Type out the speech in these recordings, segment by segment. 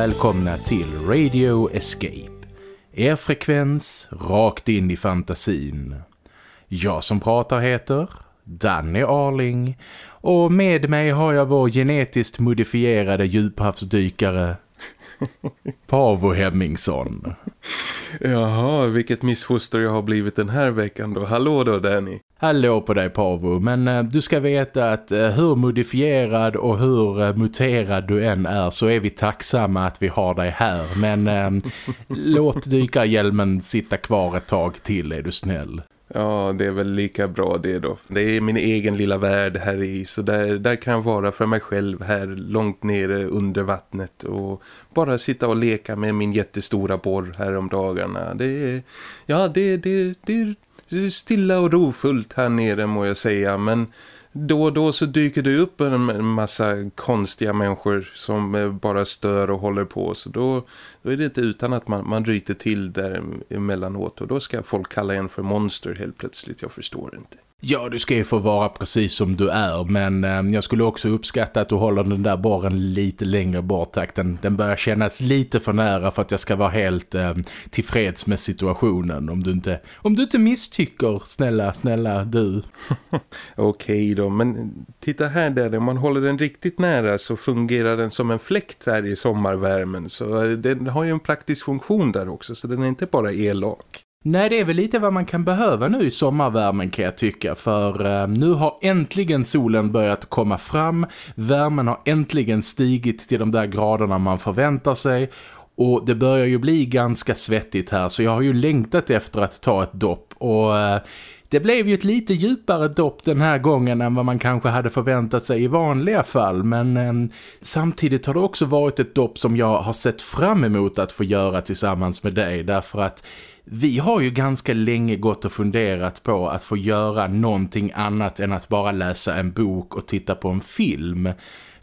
Välkomna till Radio Escape. Er frekvens rakt in i fantasin. Jag som pratar heter Danny Arling och med mig har jag vår genetiskt modifierade djuphavsdykare Pavo Hemmingsson. Jaha, vilket missfoster jag har blivit den här veckan då. Hallå då Danny. Hallå på dig Pavo, men uh, du ska veta att uh, hur modifierad och hur uh, muterad du än är så är vi tacksamma att vi har dig här. Men låt dykarhjälmen sitta kvar ett tag till är du snäll. Ja, det är väl lika bra det då. Det är min egen lilla värld här i så där, där kan jag vara för mig själv här långt nere under vattnet och bara sitta och leka med min jättestora borr här om dagarna. Det är, ja, det, det, det, stilla och rofullt här nere må jag säga men då och då så dyker det upp en massa konstiga människor som eh, bara stör och håller på. Så då, då är det inte utan att man, man ryter till där emellanåt. Och då ska folk kalla en för monster helt plötsligt. Jag förstår inte. Ja, du ska ju få vara precis som du är. Men eh, jag skulle också uppskatta att du håller den där borren lite längre bort. Tack. Den, den börjar kännas lite för nära för att jag ska vara helt eh, tillfreds med situationen. Om du inte, om du inte misstycker, snälla, snälla du. Okej då, men titta här där. Om man håller den riktigt nära så fungerar den som en fläkt här i sommarvärmen. Så eh, den har ju en praktisk funktion där också. Så den är inte bara elak. Nej, det är väl lite vad man kan behöva nu i sommarvärmen kan jag tycka. För eh, nu har äntligen solen börjat komma fram. Värmen har äntligen stigit till de där graderna man förväntar sig. Och det börjar ju bli ganska svettigt här så jag har ju längtat efter att ta ett dopp. Och eh, det blev ju ett lite djupare dopp den här gången än vad man kanske hade förväntat sig i vanliga fall. Men eh, samtidigt har det också varit ett dopp som jag har sett fram emot att få göra tillsammans med dig. Därför att vi har ju ganska länge gått och funderat på att få göra någonting annat än att bara läsa en bok och titta på en film.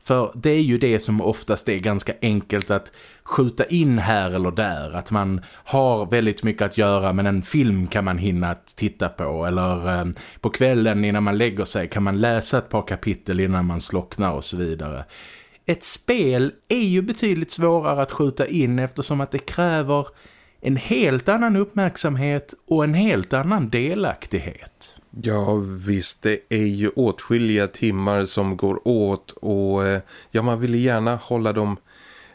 För det är ju det som oftast är ganska enkelt att skjuta in här eller där. Att man har väldigt mycket att göra men en film kan man hinna titta på. Eller eh, på kvällen innan man lägger sig kan man läsa ett par kapitel innan man slocknar och så vidare. Ett spel är ju betydligt svårare att skjuta in eftersom att det kräver en helt annan uppmärksamhet och en helt annan delaktighet. Ja visst, det är ju åtskilliga timmar som går åt och eh, ja man vill gärna hålla de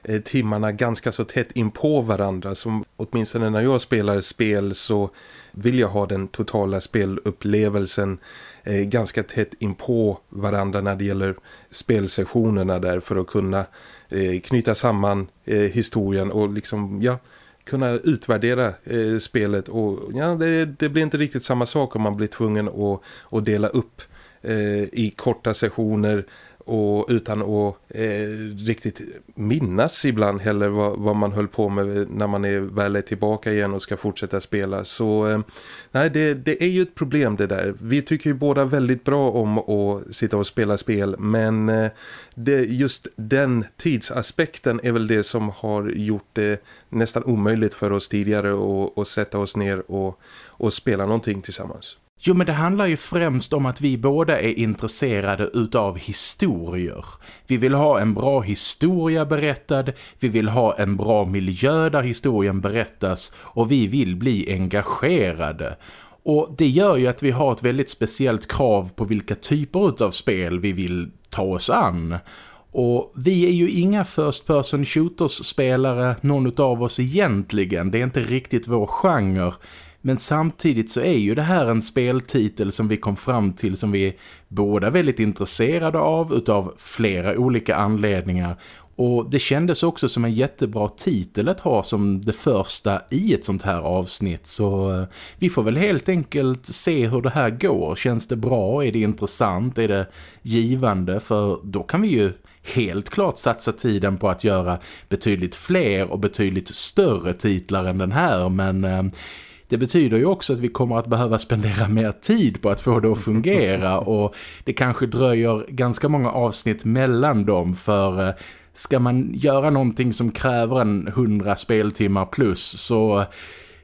eh, timmarna ganska så tätt in på varandra. Som åtminstone när jag spelar spel så vill jag ha den totala spelupplevelsen eh, ganska tätt in på varandra när det gäller spelsessionerna där för att kunna eh, knyta samman historien och liksom ja kunna utvärdera eh, spelet och ja, det, det, blir inte riktigt samma sak om man blir tvungen att, att dela upp eh, i korta sessioner och utan att eh, riktigt minnas ibland heller vad, vad, man höll på med när man är väl är tillbaka igen och ska fortsätta spela. Så eh, nej, det, det, är ju ett problem det där. Vi tycker ju båda väldigt bra om att sitta och spela spel men eh, det, just den tidsaspekten är väl det som har gjort det nästan omöjligt för oss tidigare att, att sätta oss ner och, och spela någonting tillsammans. Jo men det handlar ju främst om att vi båda är intresserade utav historier. Vi vill ha en bra historia berättad, vi vill ha en bra miljö där historien berättas och vi vill bli engagerade. Och det gör ju att vi har ett väldigt speciellt krav på vilka typer av spel vi vill ta oss an. Och vi är ju inga first person shooters spelare någon av oss egentligen. Det är inte riktigt vår genre. Men samtidigt så är ju det här en speltitel som vi kom fram till som vi är båda väldigt intresserade av utav flera olika anledningar. Och det kändes också som en jättebra titel att ha som det första i ett sånt här avsnitt. Så eh, vi får väl helt enkelt se hur det här går. Känns det bra? Är det intressant? Är det givande? För då kan vi ju helt klart satsa tiden på att göra betydligt fler och betydligt större titlar än den här. Men eh, det betyder ju också att vi kommer att behöva spendera mer tid på att få det att fungera och det kanske dröjer ganska många avsnitt mellan dem för eh, ska man göra någonting som kräver en hundra speltimmar plus så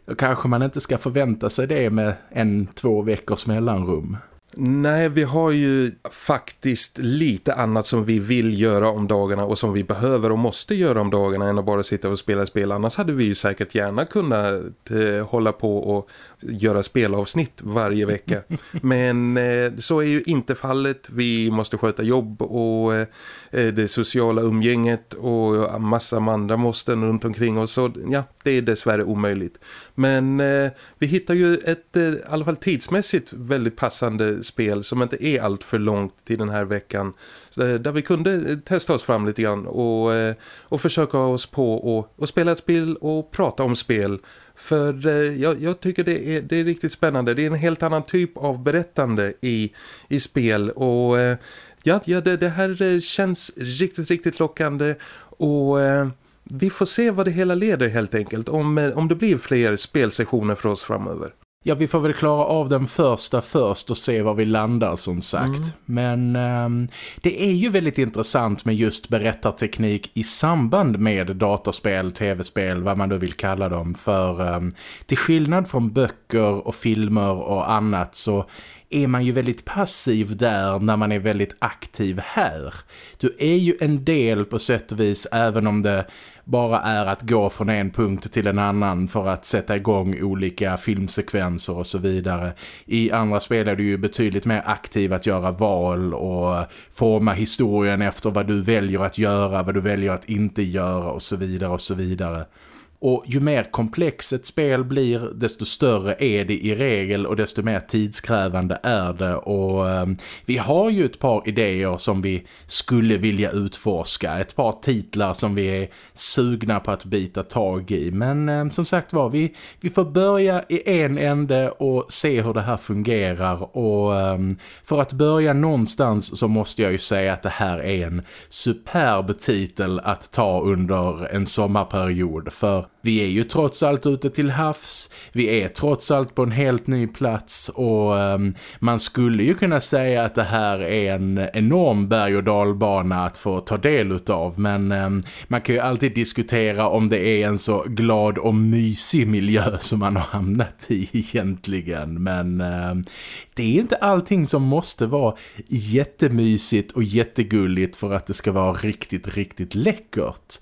eh, kanske man inte ska förvänta sig det med en, två veckors mellanrum. Nej, vi har ju faktiskt lite annat som vi vill göra om dagarna och som vi behöver och måste göra om dagarna än att bara sitta och spela spel. Annars hade vi ju säkert gärna kunnat eh, hålla på och göra spelavsnitt varje vecka. Men eh, så är ju inte fallet. Vi måste sköta jobb och eh, det sociala umgänget och massa andra måsten runt omkring oss. Så ja, det är dessvärre omöjligt. Men eh, vi hittar ju ett, eh, i alla fall tidsmässigt, väldigt passande spel som inte är allt för långt till den här veckan. Eh, där vi kunde eh, testa oss fram lite grann och, eh, och försöka oss på och, och spela ett spel och prata om spel för eh, jag, jag, tycker det är, det är riktigt spännande. Det är en helt annan typ av berättande i, i spel. Och eh, ja, ja det, det här eh, känns riktigt, riktigt lockande. Och eh, vi får se vad det hela leder helt enkelt. Om, eh, om det blir fler spelsessioner för oss framöver. Ja, vi får väl klara av den första först och se var vi landar som sagt. Mm. Men um, det är ju väldigt intressant med just berättarteknik i samband med datorspel, tv-spel, vad man då vill kalla dem. För um, till skillnad från böcker och filmer och annat så är man ju väldigt passiv där när man är väldigt aktiv här. Du är ju en del på sätt och vis även om det bara är att gå från en punkt till en annan för att sätta igång olika filmsekvenser och så vidare. I andra spel är du ju betydligt mer aktiv att göra val och forma historien efter vad du väljer att göra, vad du väljer att inte göra och så vidare och så vidare. Och ju mer komplext ett spel blir desto större är det i regel och desto mer tidskrävande är det. Och eh, vi har ju ett par idéer som vi skulle vilja utforska. Ett par titlar som vi är sugna på att bita tag i. Men eh, som sagt var, vi, vi får börja i en ände och se hur det här fungerar. Och eh, för att börja någonstans så måste jag ju säga att det här är en superb titel att ta under en sommarperiod. För vi är ju trots allt ute till havs. Vi är trots allt på en helt ny plats och um, man skulle ju kunna säga att det här är en enorm berg- och dalbana att få ta del utav. Men um, man kan ju alltid diskutera om det är en så glad och mysig miljö som man har hamnat i egentligen. Men um, det är inte allting som måste vara jättemysigt och jättegulligt för att det ska vara riktigt, riktigt läckert.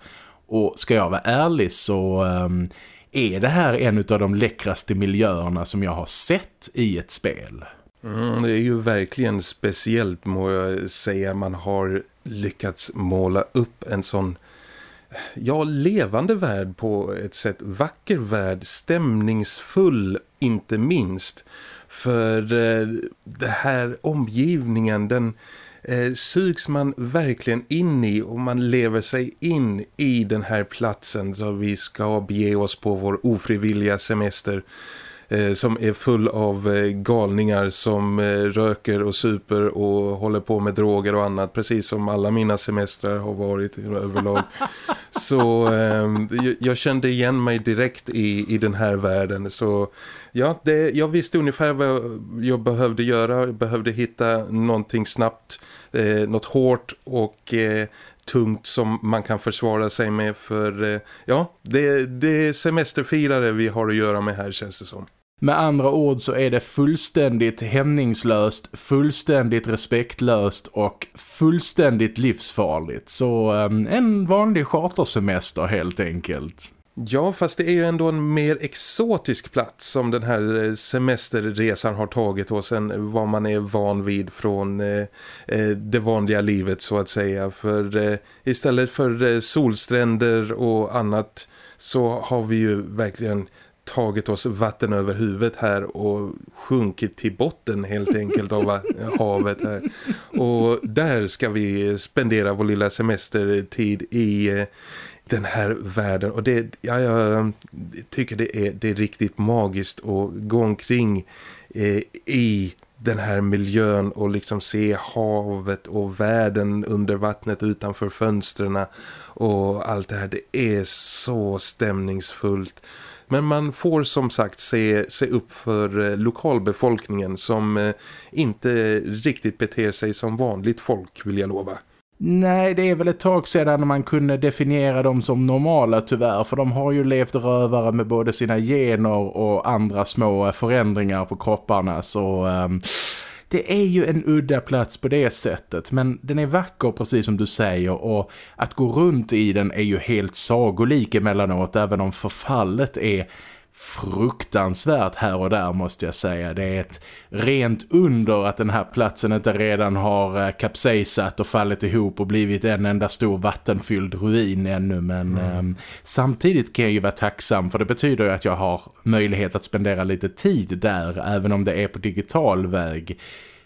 Och ska jag vara ärlig så um, är det här en av de läckraste miljöerna som jag har sett i ett spel. Mm, det är ju verkligen speciellt må jag säga. Man har lyckats måla upp en sån ja, levande värld på ett sätt. Vacker värld, stämningsfull inte minst. För eh, det här omgivningen, den eh, sugs man verkligen in i och man lever sig in i den här platsen så vi ska bege oss på vår ofrivilliga semester? eh, som är full av eh, galningar som eh, röker och super och håller på med droger och annat precis som alla mina semestrar har varit överlag. så ehm, jag kände igen mig direkt i, i den här världen så ja, det, jag visste ungefär vad jag behövde göra. Jag behövde hitta någonting snabbt eh, något hårt och eh, tungt som man kan försvara sig med för eh, ja, det, det är semesterfirare vi har att göra med här känns det som. Med andra ord så är det fullständigt hämningslöst, fullständigt respektlöst och fullständigt livsfarligt. Så ehm, en vanlig chartersemester helt enkelt. Ja, fast det är ju ändå en mer exotisk plats som den här eh, semesterresan har tagit oss än vad man är van vid från eh, eh, det vanliga livet så att säga. För eh, istället för eh, solstränder och annat så har vi ju verkligen tagit oss vatten över huvudet här och sjunkit till botten helt enkelt av havet här. Och där ska vi spendera vår lilla semestertid i eh, den här världen och det, ja, jag um, tycker det är, det är riktigt magiskt att gå omkring eh, i den här miljön och liksom se havet och världen under vattnet utanför fönstren och allt det här. Det är så stämningsfullt. Men man får som sagt se, se upp för eh, lokalbefolkningen som eh, inte riktigt beter sig som vanligt folk vill jag lova. Nej, det är väl ett tag sedan man kunde definiera dem som normala tyvärr. För de har ju levt rövare med både sina gener och andra små förändringar på kropparna. Så um, det är ju en udda plats på det sättet men den är vacker precis som du säger och att gå runt i den är ju helt sagolik emellanåt även om förfallet är fruktansvärt här och där måste jag säga. Det är ett rent under att den här platsen inte redan har eh, kapsejsat och fallit ihop och blivit en enda stor vattenfylld ruin ännu. Men mm. eh, samtidigt kan jag ju vara tacksam för det betyder ju att jag har möjlighet att spendera lite tid där även om det är på digital väg.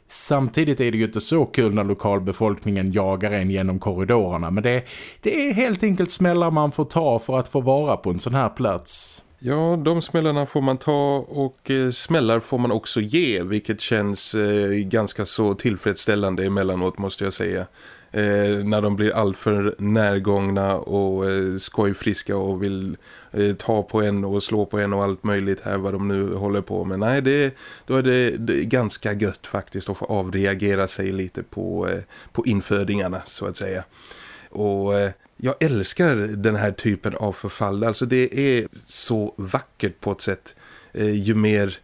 Samtidigt är det ju inte så kul när lokalbefolkningen jagar en genom korridorerna men det, det är helt enkelt smällar man får ta för att få vara på en sån här plats. Ja, de smällarna får man ta och eh, smällar får man också ge vilket känns eh, ganska så tillfredsställande emellanåt måste jag säga. Eh, när de blir alltför närgångna och eh, skojfriska och vill eh, ta på en och slå på en och allt möjligt här vad de nu håller på med. Nej, det, då är det, det är ganska gött faktiskt att få avreagera sig lite på, eh, på infödingarna så att säga. Och eh, jag älskar den här typen av förfall. Alltså det är så vackert på ett sätt. Eh, ju mer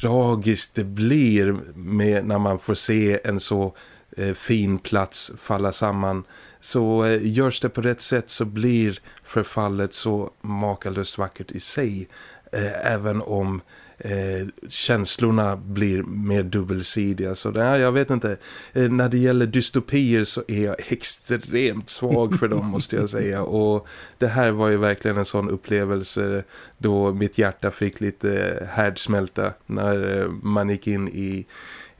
tragiskt det blir med när man får se en så eh, fin plats falla samman. Så eh, görs det på rätt sätt så blir förfallet så makalöst vackert i sig. Eh, även om eh, känslorna blir mer dubbelsidiga. Så nej, jag vet inte. Eh, när det gäller dystopier så är jag extremt svag för dem måste jag säga. Och det här var ju verkligen en sån upplevelse då mitt hjärta fick lite härdsmälta när eh, man gick in i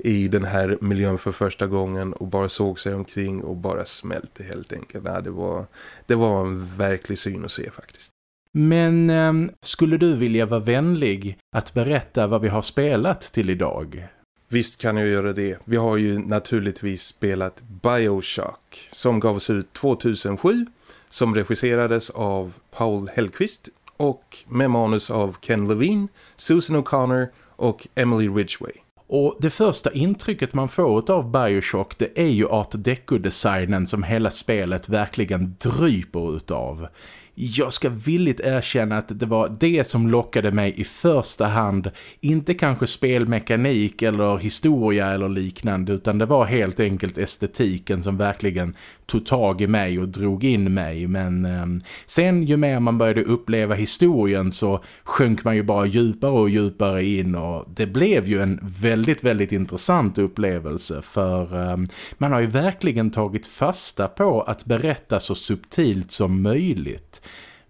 i den här miljön för första gången och bara såg sig omkring och bara smälte helt enkelt. Nej, det, var, det var en verklig syn att se faktiskt. Men eh, skulle du vilja vara vänlig att berätta vad vi har spelat till idag? Visst kan jag göra det. Vi har ju naturligtvis spelat Bioshock som gavs ut 2007 som regisserades av Paul Hellqvist och med manus av Ken Levine, Susan O'Connor och Emily Ridgway. Och det första intrycket man får av Bioshock det är ju art deco-designen som hela spelet verkligen dryper utav jag ska villigt erkänna att det var det som lockade mig i första hand. Inte kanske spelmekanik eller historia eller liknande utan det var helt enkelt estetiken som verkligen tog tag i mig och drog in mig. Men eh, sen ju mer man började uppleva historien så sjönk man ju bara djupare och djupare in och det blev ju en väldigt, väldigt intressant upplevelse för eh, man har ju verkligen tagit fasta på att berätta så subtilt som möjligt.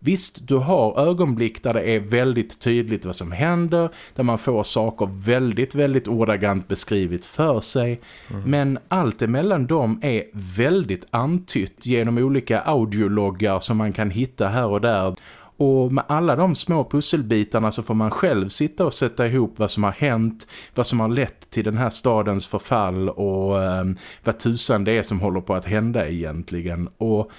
Visst, du har ögonblick där det är väldigt tydligt vad som händer, där man får saker väldigt, väldigt ordagrant beskrivet för sig. Mm. Men allt emellan dem är väldigt antytt genom olika audiologgar som man kan hitta här och där. Och med alla de små pusselbitarna så får man själv sitta och sätta ihop vad som har hänt, vad som har lett till den här stadens förfall och eh, vad tusan det är som håller på att hända egentligen. Och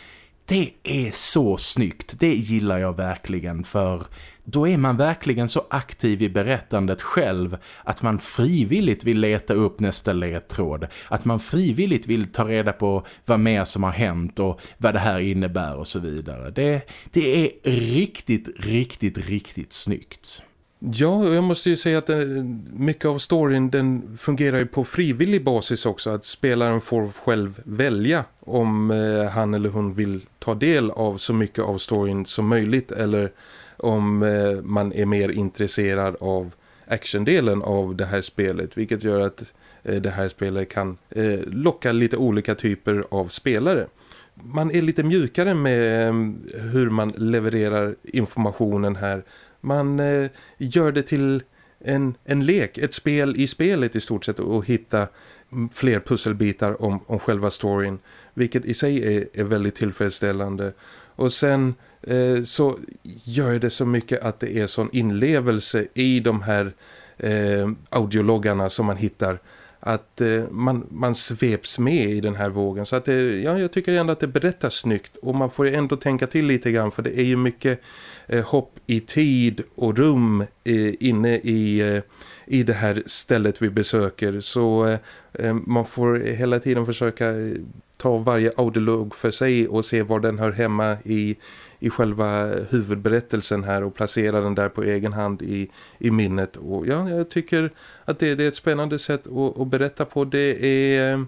det är så snyggt, det gillar jag verkligen för då är man verkligen så aktiv i berättandet själv att man frivilligt vill leta upp nästa ledtråd. Att man frivilligt vill ta reda på vad mer som har hänt och vad det här innebär och så vidare. Det, det är riktigt, riktigt, riktigt snyggt. Ja, jag måste ju säga att den, mycket av storyn den fungerar ju på frivillig basis också. Att spelaren får själv välja om eh, han eller hon vill ta del av så mycket av storyn som möjligt. Eller om eh, man är mer intresserad av actiondelen av det här spelet. Vilket gör att eh, det här spelet kan eh, locka lite olika typer av spelare man är lite mjukare med eh, hur man levererar informationen här man eh, gör det till en, en lek, ett spel i spelet i stort sett och hitta mm, fler pusselbitar om, om själva storyn. Vilket i sig är, är väldigt tillfredsställande. Och sen eh, så gör det så mycket att det är sån inlevelse i de här eh, audiologgarna som man hittar att eh, man, man sveps med i den här vågen. Så att det, ja, jag tycker ändå att det berättas snyggt och man får ändå tänka till lite grann för det är ju mycket eh, hopp i tid och rum eh, inne i, eh, i det här stället vi besöker. Så eh, eh man får hela tiden försöka eh, ta varje audiolog för sig och se var den hör hemma i, i själva huvudberättelsen här och placera den där på egen hand i, i minnet. Och ja, jag tycker att det, det är ett spännande sätt att, att berätta på. Det är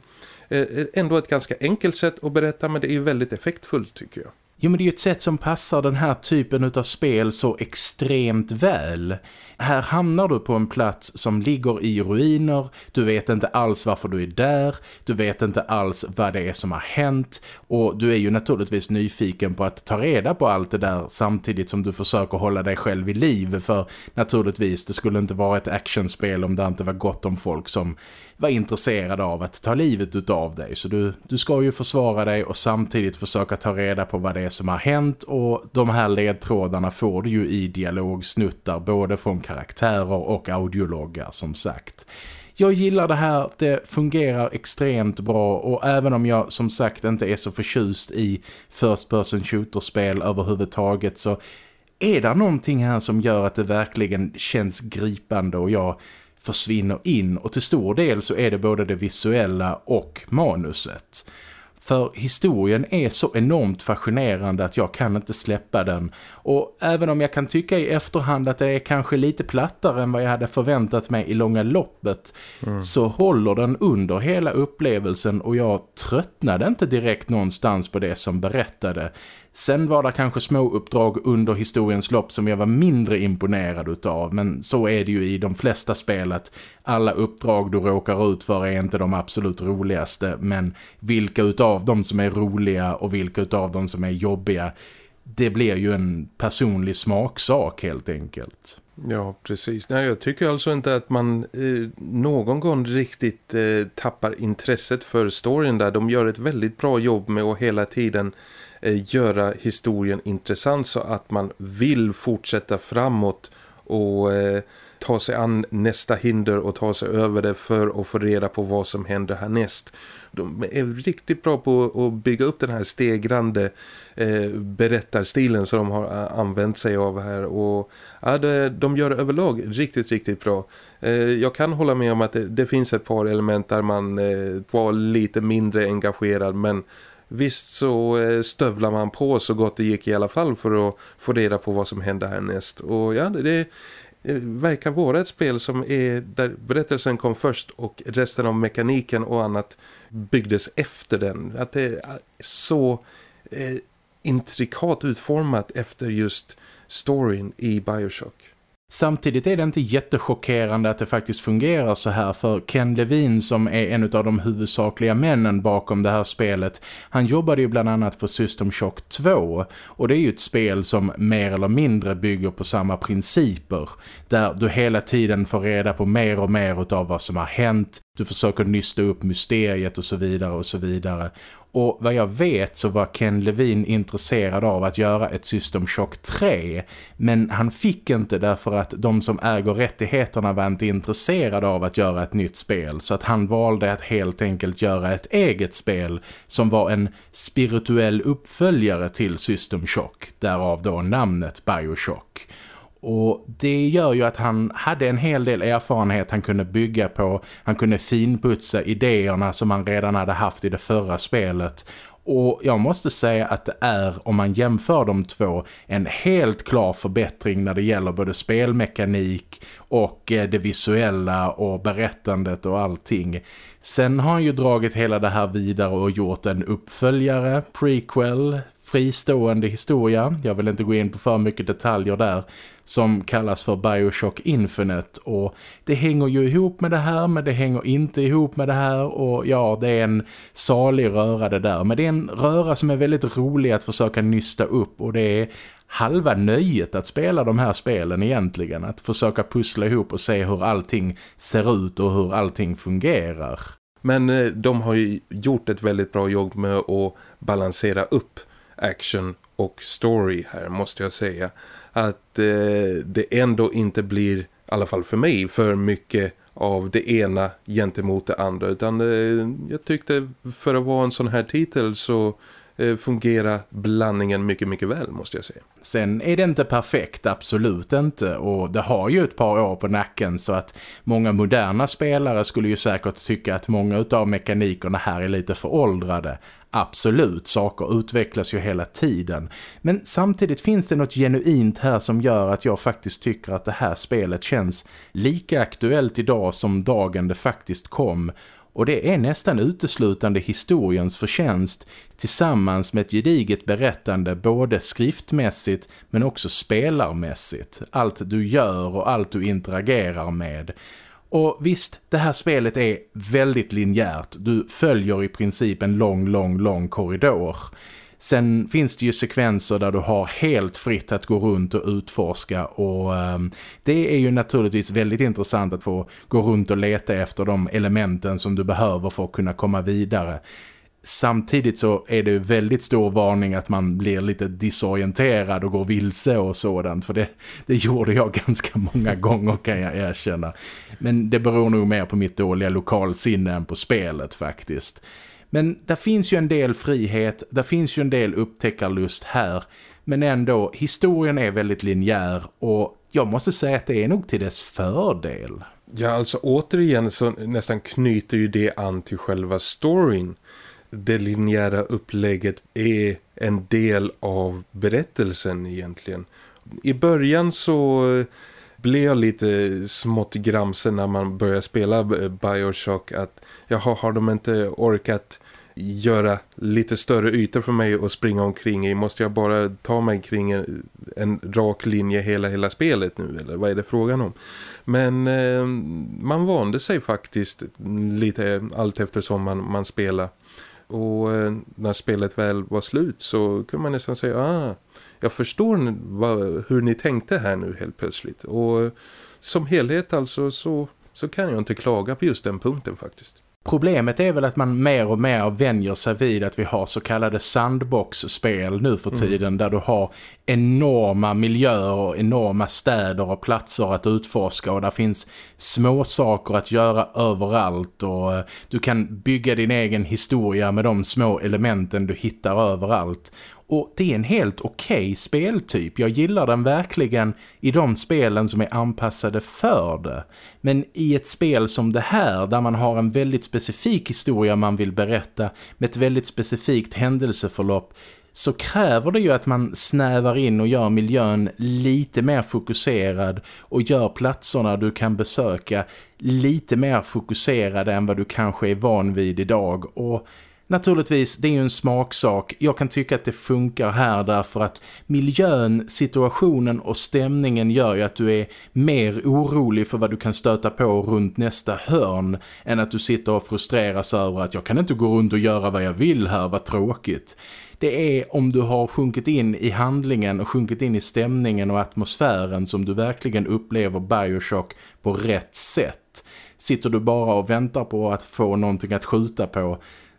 eh, ändå ett ganska enkelt sätt att berätta men det är väldigt effektfullt tycker jag. Jo men det är ju ett sätt som passar den här typen av spel så extremt väl. Här hamnar du på en plats som ligger i ruiner, du vet inte alls varför du är där, du vet inte alls vad det är som har hänt. Och du är ju naturligtvis nyfiken på att ta reda på allt det där samtidigt som du försöker hålla dig själv i liv. För naturligtvis det skulle inte vara ett actionspel om det inte var gott om folk som var intresserade av att ta livet utav dig. Så du, du ska ju försvara dig och samtidigt försöka ta reda på vad det är som har hänt. Och de här ledtrådarna får du ju i dialogsnuttar både från karaktärer och audiologgar som sagt. Jag gillar det här, det fungerar extremt bra och även om jag som sagt inte är så förtjust i first person shooter-spel överhuvudtaget så är det någonting här som gör att det verkligen känns gripande och jag försvinner in och till stor del så är det både det visuella och manuset. För historien är så enormt fascinerande att jag kan inte släppa den. Och även om jag kan tycka i efterhand att det är kanske lite plattare än vad jag hade förväntat mig i långa loppet mm. så håller den under hela upplevelsen och jag tröttnade inte direkt någonstans på det som berättade. Sen var det kanske små uppdrag under historiens lopp som jag var mindre imponerad utav. Men så är det ju i de flesta spel att alla uppdrag du råkar ut för är inte de absolut roligaste. Men vilka utav dem som är roliga och vilka utav dem som är jobbiga det blir ju en personlig smaksak helt enkelt. Ja, precis. Nej, jag tycker alltså inte att man eh, någon gång riktigt eh, tappar intresset för storyn där. De gör ett väldigt bra jobb med att hela tiden Eh, göra historien intressant så att man vill fortsätta framåt och eh, ta sig an nästa hinder och ta sig över det för att få reda på vad som händer härnäst. De är riktigt bra på att bygga upp den här stegrande eh, berättarstilen som de har eh, använt sig av här och ja, det, de gör det överlag riktigt, riktigt bra. Eh, jag kan hålla med om att det, det, finns ett par element där man eh, var lite mindre engagerad men Visst så eh, stövlar man på så gott det gick i alla fall för att få reda på vad som hände härnäst. Och ja, det, det eh, verkar vara ett spel som är där berättelsen kom först och resten av mekaniken och annat byggdes efter den. Att det är så eh, intrikat utformat efter just storyn i Bioshock. Samtidigt är det inte jättechockerande att det faktiskt fungerar så här för Ken Levine som är en av de huvudsakliga männen bakom det här spelet han jobbade ju bland annat på System Shock 2 och det är ju ett spel som mer eller mindre bygger på samma principer där du hela tiden får reda på mer och mer av vad som har hänt du försöker nysta upp mysteriet och så vidare och så vidare och vad jag vet så var Ken Levin intresserad av att göra ett System Shock 3. Men han fick inte därför att de som äger rättigheterna var inte intresserade av att göra ett nytt spel. Så att han valde att helt enkelt göra ett eget spel som var en spirituell uppföljare till System Shock. Därav då namnet Bioshock. Och det gör ju att han hade en hel del erfarenhet han kunde bygga på. Han kunde finputsa idéerna som han redan hade haft i det förra spelet. Och jag måste säga att det är, om man jämför de två, en helt klar förbättring när det gäller både spelmekanik och eh, det visuella och berättandet och allting. Sen har han ju dragit hela det här vidare och gjort en uppföljare, prequel, fristående historia. Jag vill inte gå in på för mycket detaljer där som kallas för Bioshock Infinite. Och det hänger ju ihop med det här men det hänger inte ihop med det här. Och ja det är en salig röra det där. Men det är en röra som är väldigt rolig att försöka nysta upp. Och det är halva nöjet att spela de här spelen egentligen. Att försöka pussla ihop och se hur allting ser ut och hur allting fungerar. Men eh, de har ju gjort ett väldigt bra jobb med att balansera upp action och story här måste jag säga att eh, det ändå inte blir, i alla fall för mig, för mycket av det ena gentemot det andra. Utan eh, jag tyckte för att vara en sån här titel så Eh, fungerar blandningen mycket, mycket väl måste jag säga. Sen är det inte perfekt, absolut inte. Och det har ju ett par år på nacken så att många moderna spelare skulle ju säkert tycka att många av mekanikerna här är lite föråldrade. Absolut, saker utvecklas ju hela tiden. Men samtidigt finns det något genuint här som gör att jag faktiskt tycker att det här spelet känns lika aktuellt idag som dagen det faktiskt kom. Och det är nästan uteslutande historiens förtjänst tillsammans med ett gediget berättande både skriftmässigt men också spelarmässigt. Allt du gör och allt du interagerar med. Och visst, det här spelet är väldigt linjärt. Du följer i princip en lång, lång, lång korridor. Sen finns det ju sekvenser där du har helt fritt att gå runt och utforska och um, det är ju naturligtvis väldigt intressant att få gå runt och leta efter de elementen som du behöver för att kunna komma vidare. Samtidigt så är det väldigt stor varning att man blir lite disorienterad och går vilse och sådant. För det, det gjorde jag ganska många gånger kan jag erkänna. Men det beror nog mer på mitt dåliga lokalsinne än på spelet faktiskt. Men där finns ju en del frihet, där finns ju en del upptäckarlust här. Men ändå, historien är väldigt linjär och jag måste säga att det är nog till dess fördel. Ja, alltså återigen så nästan knyter ju det an till själva storyn det linjära upplägget är en del av berättelsen egentligen. I början så blev jag lite smått gramsen när man började spela Bioshock att jaha, har de inte orkat göra lite större ytor för mig att springa omkring i? Måste jag bara ta mig kring en, en rak linje hela hela spelet nu eller vad är det frågan om? Men eh, man vande sig faktiskt lite allt eftersom man, man spelar. Och eh, när spelet väl var slut så kunde man nästan säga ah, jag förstår vad, hur ni tänkte här nu helt plötsligt. Och som helhet alltså så, så kan jag inte klaga på just den punkten faktiskt. Problemet är väl att man mer och mer vänjer sig vid att vi har så kallade sandbox-spel nu för mm. tiden mm. där du har enorma miljöer och enorma städer och platser att utforska och där finns små saker att göra överallt och eh, du kan bygga din egen historia med de små elementen du hittar överallt och det är en helt okej okay speltyp. Jag gillar den verkligen i de spelen som är anpassade för det. Men i ett spel som det här där man har en väldigt specifik historia man vill berätta med ett väldigt specifikt händelseförlopp så kräver det ju att man snävar in och gör miljön lite mer fokuserad och gör platserna du kan besöka lite mer fokuserade än vad du kanske är van vid idag och Naturligtvis, det är ju en smaksak. Jag kan tycka att det funkar här därför att miljön, situationen och stämningen gör ju att du är mer orolig för vad du kan stöta på runt nästa hörn än att du sitter och frustreras över att jag kan inte gå runt och göra vad jag vill här, vad tråkigt. Det är om du har sjunkit in i handlingen och sjunkit in i stämningen och atmosfären som du verkligen upplever Bioshock på rätt sätt. Sitter du bara och väntar på att få någonting att skjuta på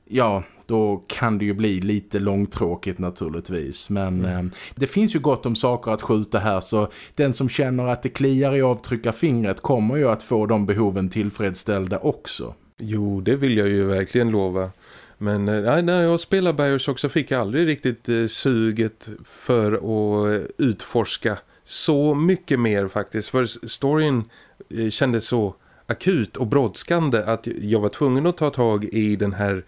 ja, då kan det ju bli lite långtråkigt naturligtvis. Men mm. eh, det finns ju gott om saker att skjuta här så den som känner att det kliar i avtrycka fingret kommer ju att få de behoven tillfredsställda också. Jo, det vill jag ju verkligen lova. Men eh, när jag spelade Bioshock så fick jag aldrig riktigt eh, suget för att eh, utforska så mycket mer faktiskt. För storyn eh, kändes så akut och brådskande att jag var tvungen att ta tag i den här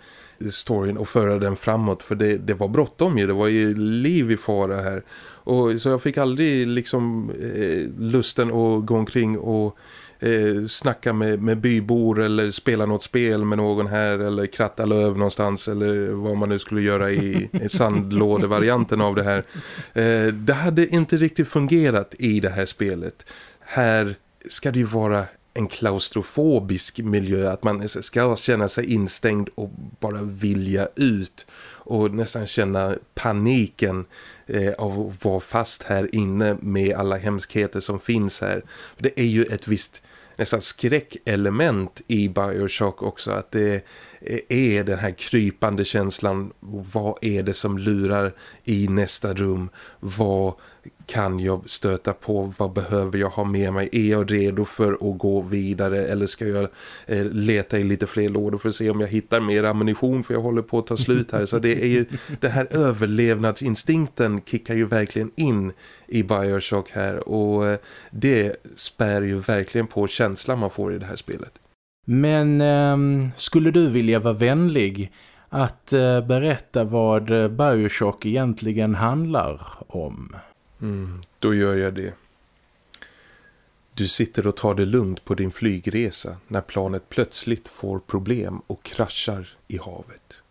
storyn och föra den framåt för det, det var bråttom ju, det var ju liv i fara här och så jag fick aldrig liksom eh, lusten att gå omkring och eh, snacka med, med bybor eller spela något spel med någon här eller kratta löv någonstans eller vad man nu skulle göra i, i sandlådevarianten av det här. Eh, det hade inte riktigt fungerat i det här spelet. Här ska det ju vara en klaustrofobisk miljö att man ska känna sig instängd och bara vilja ut och nästan känna paniken eh, av att vara fast här inne med alla hemskheter som finns här. Det är ju ett visst nästan skräckelement i Bioshock också att det är den här krypande känslan vad är det som lurar i nästa rum vad kan jag stöta på? Vad behöver jag ha med mig? Är jag redo för att gå vidare? Eller ska jag eh, leta i lite fler lådor för att se om jag hittar mer ammunition? För jag håller på att ta slut här. Så det är ju, den här överlevnadsinstinkten kickar ju verkligen in i Bioshock här. Och eh, det spär ju verkligen på känslan man får i det här spelet. Men eh, skulle du vilja vara vänlig att eh, berätta vad Bioshock egentligen handlar om? Mm, då gör jag det. Du sitter och tar det lugnt på din flygresa när planet plötsligt får problem och kraschar i havet.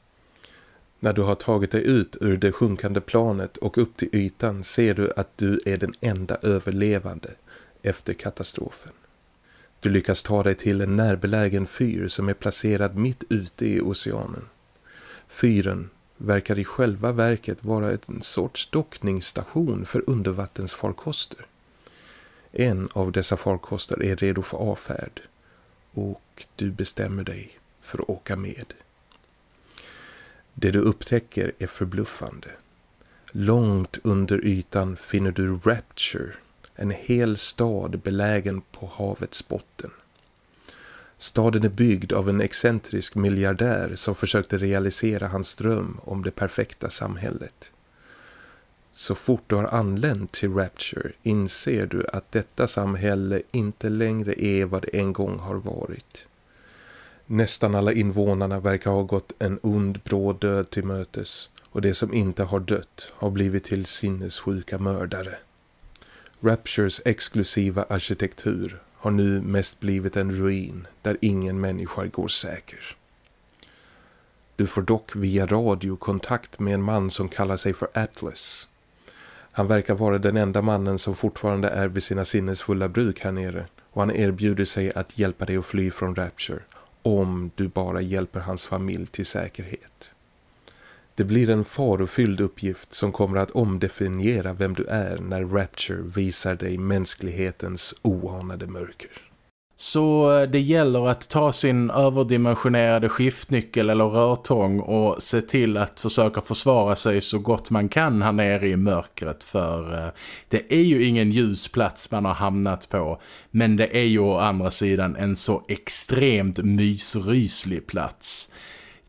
När du har tagit dig ut ur det sjunkande planet och upp till ytan ser du att du är den enda överlevande efter katastrofen. Du lyckas ta dig till en närbelägen fyr som är placerad mitt ute i oceanen. Fyren verkar i själva verket vara en sorts dockningsstation för undervattensfarkoster. En av dessa farkoster är redo för avfärd och du bestämmer dig för att åka med. Det du upptäcker är förbluffande. Långt under ytan finner du Rapture, en hel stad belägen på havets botten. Staden är byggd av en excentrisk miljardär som försökte realisera hans dröm om det perfekta samhället. Så fort du har anlänt till Rapture inser du att detta samhälle inte längre är vad det en gång har varit. Nästan alla invånarna verkar ha gått en ond bråd död till mötes och det som inte har dött har blivit till sinnessjuka mördare. Raptures exklusiva arkitektur har nu mest blivit en ruin där ingen människa går säker. Du får dock via radio kontakt med en man som kallar sig för Atlas. Han verkar vara den enda mannen som fortfarande är vid sina sinnesfulla bruk här nere och han erbjuder sig att hjälpa dig att fly från Rapture om du bara hjälper hans familj till säkerhet. Det blir en farofylld uppgift som kommer att omdefiniera vem du är när Rapture visar dig mänsklighetens oanade mörker. Så eh, det gäller att ta sin överdimensionerade skiftnyckel eller rörtång och se till att försöka försvara sig så gott man kan här nere i mörkret för eh, det är ju ingen ljusplats man har hamnat på men det är ju å andra sidan en så extremt mysryslig plats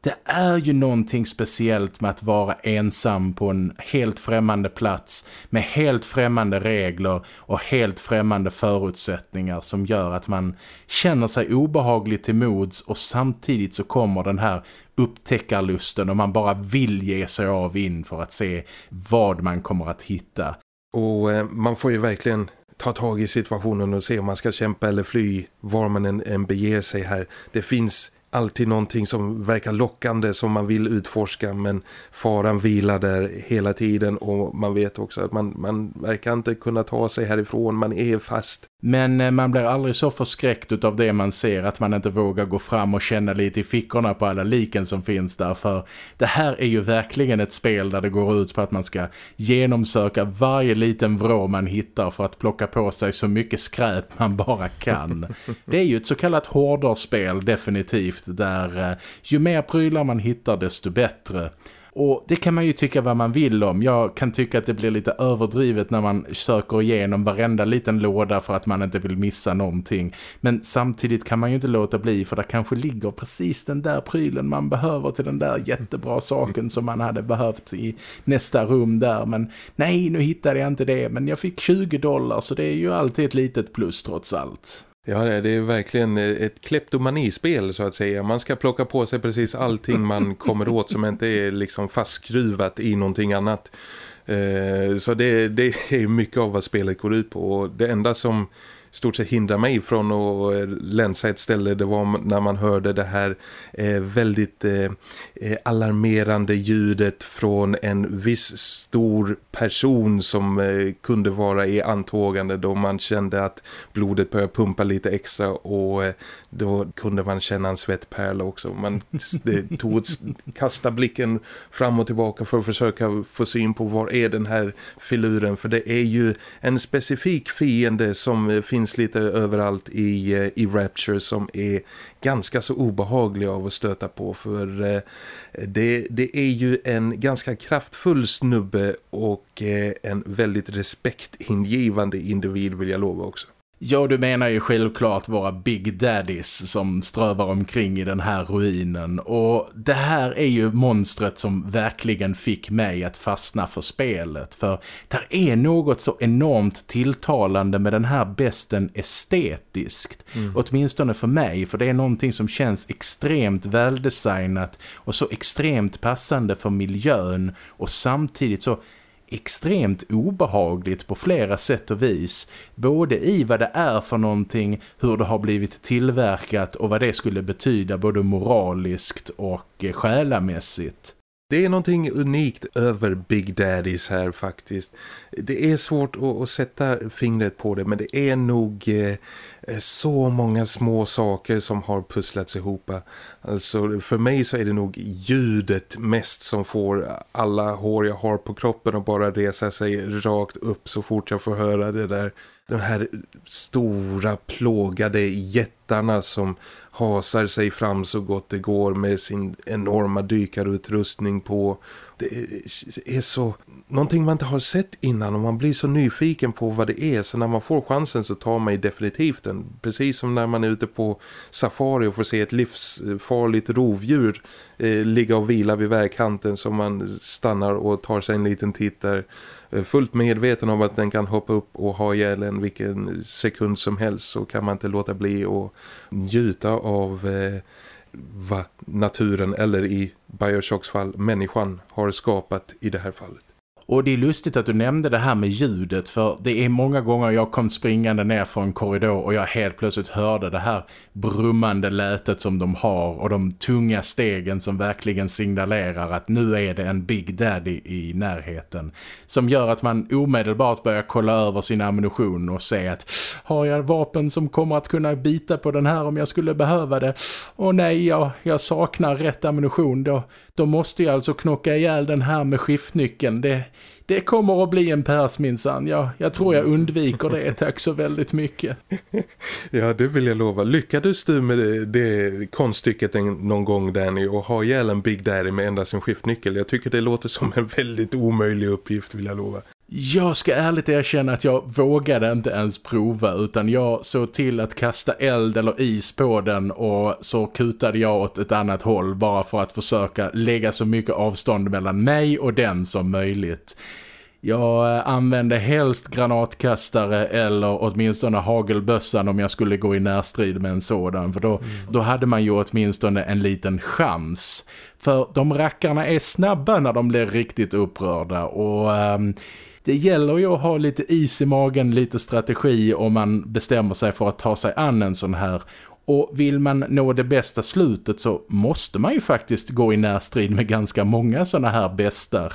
det är ju någonting speciellt med att vara ensam på en helt främmande plats med helt främmande regler och helt främmande förutsättningar som gör att man känner sig obehagligt till mods och samtidigt så kommer den här upptäckarlusten och man bara vill ge sig av in för att se vad man kommer att hitta. Och eh, man får ju verkligen ta tag i situationen och se om man ska kämpa eller fly var man än, än beger sig här. Det finns alltid någonting som verkar lockande som man vill utforska men faran vilar där hela tiden och man vet också att man, man verkar inte kunna ta sig härifrån, man är fast. Men eh, man blir aldrig så förskräckt av det man ser att man inte vågar gå fram och känna lite i fickorna på alla liken som finns där för det här är ju verkligen ett spel där det går ut på att man ska genomsöka varje liten vrå man hittar för att plocka på sig så mycket skräp man bara kan. det är ju ett så kallat hårdorspel definitivt där eh, ju mer prylar man hittar desto bättre. Och det kan man ju tycka vad man vill om. Jag kan tycka att det blir lite överdrivet när man söker igenom varenda liten låda för att man inte vill missa någonting. Men samtidigt kan man ju inte låta bli för det kanske ligger precis den där prylen man behöver till den där jättebra saken som man hade behövt i nästa rum där. Men nej, nu hittade jag inte det. Men jag fick 20 dollar så det är ju alltid ett litet plus trots allt. Ja, det är verkligen ett kleptomanispel så att säga. Man ska plocka på sig precis allting man kommer åt som inte är liksom fastskruvat i någonting annat. Eh, så det, det är mycket av vad spelet går ut på. Och det enda som stort sett hindra mig från att eh, länsa ett ställe det var när man hörde det här eh, väldigt eh, eh, alarmerande ljudet från en viss stor person som eh, kunde vara i antågande då man kände att blodet började pumpa lite extra och eh, då kunde man känna en svettpärla också. Man tog kasta blicken fram och tillbaka för att försöka få syn på var är den här filuren för det är ju en specifik fiende som finns finns lite överallt i, eh, i Rapture som är ganska så obehagliga av att stöta på för eh, det, det är ju en ganska kraftfull snubbe och eh, en väldigt respektingivande individ vill jag lova också. Ja, du menar ju självklart våra Big Daddies som strövar omkring i den här ruinen. Och det här är ju monstret som verkligen fick mig att fastna för spelet. För där är något så enormt tilltalande med den här besten estetiskt. Mm. Åtminstone för mig, för det är någonting som känns extremt väldesignat och så extremt passande för miljön och samtidigt så extremt obehagligt på flera sätt och vis. Både i vad det är för någonting, hur det har blivit tillverkat och vad det skulle betyda både moraliskt och eh, själamässigt. Det är någonting unikt över Big Daddies här faktiskt. Det är svårt att, sätta fingret på det men det är nog eh, så många små saker som har pusslats ihop. Alltså för mig så är det nog ljudet mest som får alla hår jag har på kroppen att bara resa sig rakt upp så fort jag får höra det där. De här stora plågade jättarna som hasar sig fram så gott det går med sin enorma dykarutrustning på. Det är så någonting man inte har sett innan och man blir så nyfiken på vad det är så när man får chansen så tar man ju definitivt den. Precis som när man är ute på safari och får se ett livsfarligt rovdjur eh, ligga och vila vid vägkanten som man stannar och tar sig en liten titt där Eh, fullt medveten om att den kan hoppa upp och ha ihjäl en vilken sekund som helst så kan man inte låta bli att njuta av eh, vad naturen eller i Bioshocks fall människan har skapat i det här fallet. Och det är lustigt att du nämnde det här med ljudet för det är många gånger jag kom springande ner för en korridor och jag helt plötsligt hörde det här brummande lätet som de har och de tunga stegen som verkligen signalerar att nu är det en Big Daddy i närheten. Som gör att man omedelbart börjar kolla över sin ammunition och se att har jag vapen som kommer att kunna bita på den här om jag skulle behöva det? Och nej, jag, jag saknar rätt ammunition då då måste jag alltså knocka ihjäl den här med skiftnyckeln. Det, det kommer att bli en pers minsann. Jag, jag tror jag undviker det. Tack så väldigt mycket. Ja, det vill jag lova. Lyckades du med det, det konststycket någon gång Danny och ha ihjäl en Big Daddy med endast en skiftnyckel? Jag tycker det låter som en väldigt omöjlig uppgift vill jag lova. Jag ska ärligt erkänna att jag vågade inte ens prova utan jag såg till att kasta eld eller is på den och så kutade jag åt ett annat håll bara för att försöka lägga så mycket avstånd mellan mig och den som möjligt. Jag eh, använde helst granatkastare eller åtminstone hagelbössan om jag skulle gå i närstrid med en sådan. För då, mm. då hade man ju åtminstone en liten chans. För de rackarna är snabba när de blir riktigt upprörda och... Um, det gäller ju att ha lite is i magen, lite strategi om man bestämmer sig för att ta sig an en sån här. Och vill man nå det bästa slutet så måste man ju faktiskt gå i närstrid med ganska många såna här bästar.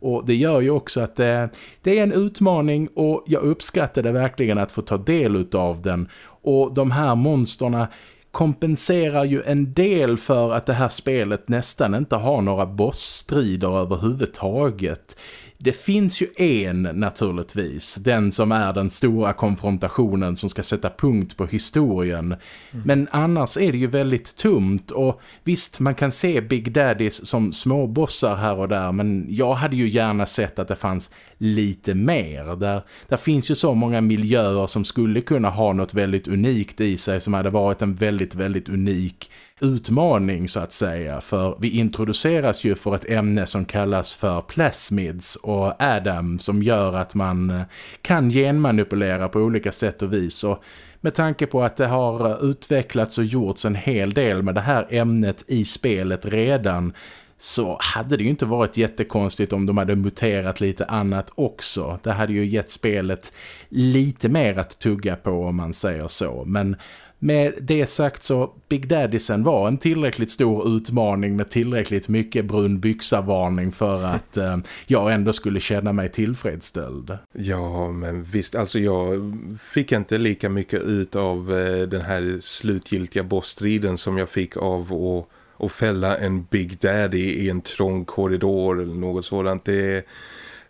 Och det gör ju också att det, det är en utmaning och jag uppskattade verkligen att få ta del av den. Och de här monsterna kompenserar ju en del för att det här spelet nästan inte har några bossstrider överhuvudtaget. Det finns ju en naturligtvis, den som är den stora konfrontationen som ska sätta punkt på historien. Mm. Men annars är det ju väldigt tumt och visst man kan se Big Daddies som småbossar här och där men jag hade ju gärna sett att det fanns lite mer. Där, där finns ju så många miljöer som skulle kunna ha något väldigt unikt i sig som hade varit en väldigt, väldigt unik utmaning så att säga för vi introduceras ju för ett ämne som kallas för plasmids och Adam som gör att man eh, kan genmanipulera på olika sätt och vis och med tanke på att det har eh, utvecklats och gjorts en hel del med det här ämnet i spelet redan så hade det ju inte varit jättekonstigt om de hade muterat lite annat också. Det hade ju gett spelet lite mer att tugga på om man säger så. Men med det sagt så Big Daddysen var en tillräckligt stor utmaning med tillräckligt mycket brun byxavarning för att eh, jag ändå skulle känna mig tillfredsställd. Ja, men visst, alltså jag fick inte lika mycket ut av eh, den här slutgiltiga bossstriden som jag fick av att, att fälla en Big Daddy i en trång korridor eller något sådant. Det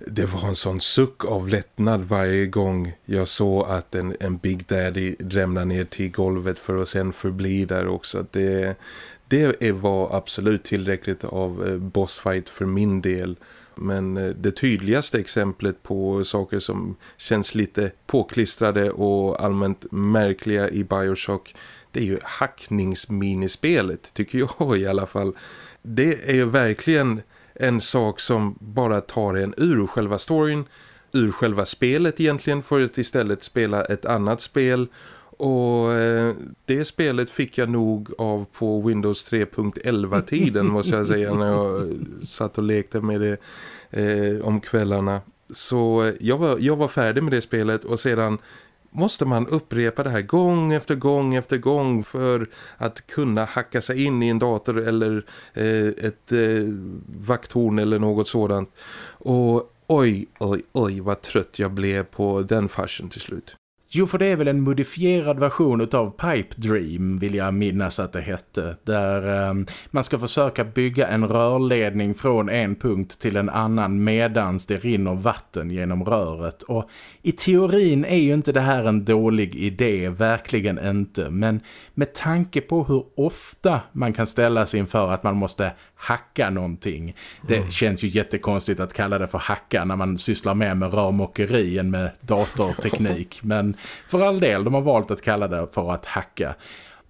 det var en sån suck av lättnad varje gång jag såg att en, en Big Daddy rämnade ner till golvet för att sen förbli där också. Det, det var absolut tillräckligt av eh, bossfight för min del. Men eh, det tydligaste exemplet på saker som känns lite påklistrade och allmänt märkliga i Bioshock det är ju hackningsminispelet tycker jag i alla fall. Det är ju verkligen en sak som bara tar en ur själva storyn, ur själva spelet egentligen för att istället spela ett annat spel och eh, det spelet fick jag nog av på Windows 3.11-tiden måste jag säga när jag satt och lekte med det eh, om kvällarna. Så eh, jag var, jag var färdig med det spelet och sedan måste man upprepa det här gång efter gång efter gång för att kunna hacka sig in i en dator eller eh, ett eh, vakthorn eller något sådant. Och oj, oj, oj vad trött jag blev på den farsen till slut. Jo, för det är väl en modifierad version av Pipe Dream vill jag minnas att det hette. Där eh, man ska försöka bygga en rörledning från en punkt till en annan medans det rinner vatten genom röret. Och i teorin är ju inte det här en dålig idé, verkligen inte. Men med tanke på hur ofta man kan ställa sig inför att man måste hacka någonting. Det mm. känns ju jättekonstigt att kalla det för hacka när man sysslar mer med rörmokeri än med datorteknik. Men för all del, de har valt att kalla det för att hacka.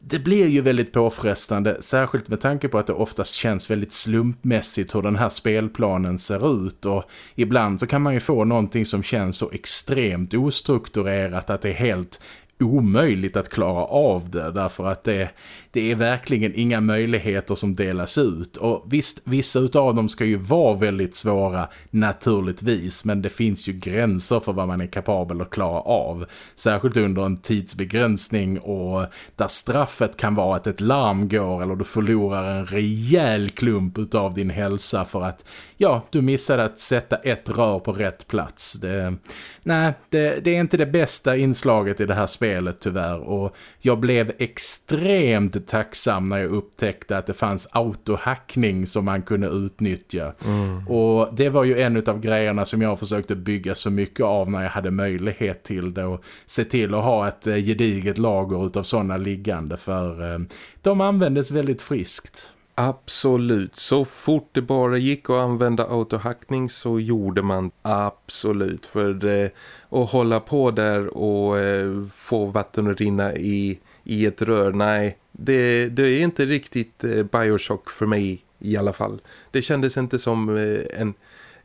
Det blir ju väldigt påfrestande, särskilt med tanke på att det oftast känns väldigt slumpmässigt hur den här spelplanen ser ut och ibland så kan man ju få någonting som känns så extremt ostrukturerat att det är helt omöjligt att klara av det därför att det, det är verkligen inga möjligheter som delas ut. Och visst, vissa av dem ska ju vara väldigt svåra naturligtvis men det finns ju gränser för vad man är kapabel att klara av. Särskilt under en tidsbegränsning och där straffet kan vara att ett larm går eller du förlorar en rejäl klump av din hälsa för att ja, du missade att sätta ett rör på rätt plats. Det, nej, det, det är inte det bästa inslaget i det här spelet tyvärr. Och jag blev extremt tacksam när jag upptäckte att det fanns autohackning som man kunde utnyttja. Mm. Och det var ju en av grejerna som jag försökte bygga så mycket av när jag hade möjlighet till det och se till att ha ett eh, gediget lager av sådana liggande för eh, de användes väldigt friskt. Absolut. Så fort det bara gick att använda autohackning så gjorde man absolut. För det, att hålla på där och eh, få vatten att rinna i, i ett rör, nej. Det, det är inte riktigt eh, Bioshock för mig i alla fall. Det kändes inte som eh, en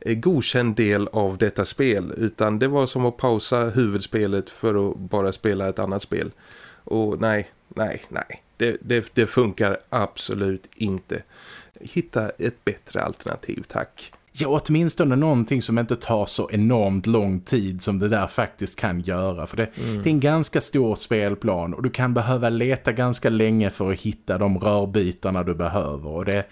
eh, godkänd del av detta spel utan det var som att pausa huvudspelet för att bara spela ett annat spel. Och nej, nej, nej det, det, det funkar absolut inte. Hitta ett bättre alternativ, tack. Ja, åtminstone någonting som inte tar så enormt lång tid som det där faktiskt kan göra. För det, mm. det, är en ganska stor spelplan och du kan behöva leta ganska länge för att hitta de rörbitarna du behöver. Och det,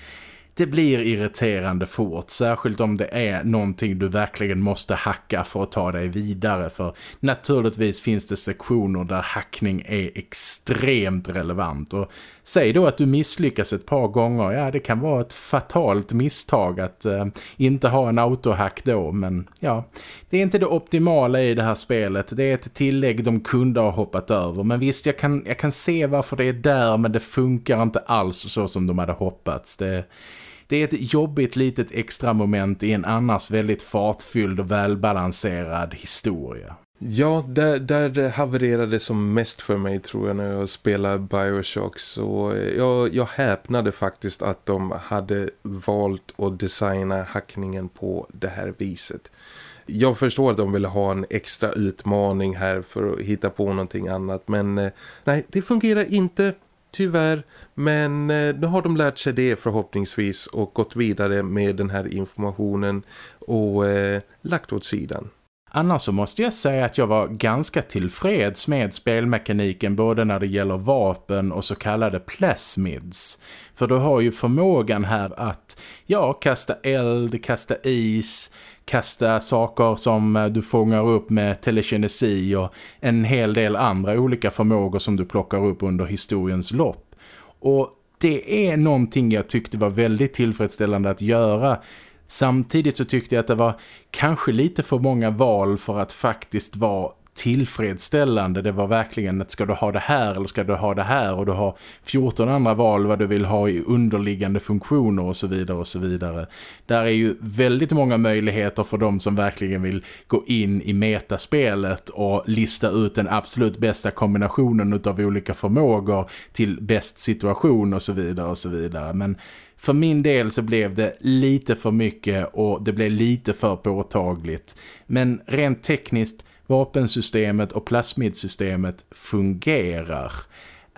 det blir irriterande fort, särskilt om det är någonting du verkligen måste hacka för att ta dig vidare. För naturligtvis finns det sektioner där hackning är extremt relevant. Och säg då att du misslyckas ett par gånger, ja det kan vara ett fatalt misstag att eh, inte ha en autohack då. Men ja, det är inte det optimala i det här spelet. Det är ett tillägg de kunde ha hoppat över. Men visst, jag kan, jag kan se varför det är där men det funkar inte alls så som de hade hoppats. Det det är ett jobbigt litet extra moment i en annars väldigt fartfylld och välbalanserad historia. Ja, där, där det havererade som mest för mig tror jag när jag spelade Bioshock så eh, jag, jag häpnade faktiskt att de hade valt att designa hackningen på det här viset. Jag förstår att de ville ha en extra utmaning här för att hitta på någonting annat men eh, nej, det fungerar inte tyvärr men eh, nu har de lärt sig det förhoppningsvis och gått vidare med den här informationen och eh, lagt åt sidan. Annars så måste jag säga att jag var ganska tillfreds med spelmekaniken både när det gäller vapen och så kallade plasmids. För du har ju förmågan här att ja, kasta eld, kasta is, kasta saker som eh, du fångar upp med telekinesi och en hel del andra olika förmågor som du plockar upp under historiens lopp. Och det är någonting jag tyckte var väldigt tillfredsställande att göra Samtidigt så tyckte jag att det var kanske lite för många val för att faktiskt vara tillfredsställande. Det var verkligen att ska du ha det här eller ska du ha det här och du har 14 andra val vad du vill ha i underliggande funktioner och så vidare och så vidare. Där är ju väldigt många möjligheter för de som verkligen vill gå in i metaspelet och lista ut den absolut bästa kombinationen av olika förmågor till bäst situation och så vidare och så vidare. Men för min del så blev det lite för mycket och det blev lite för påtagligt. Men rent tekniskt vapensystemet och plasmidsystemet fungerar.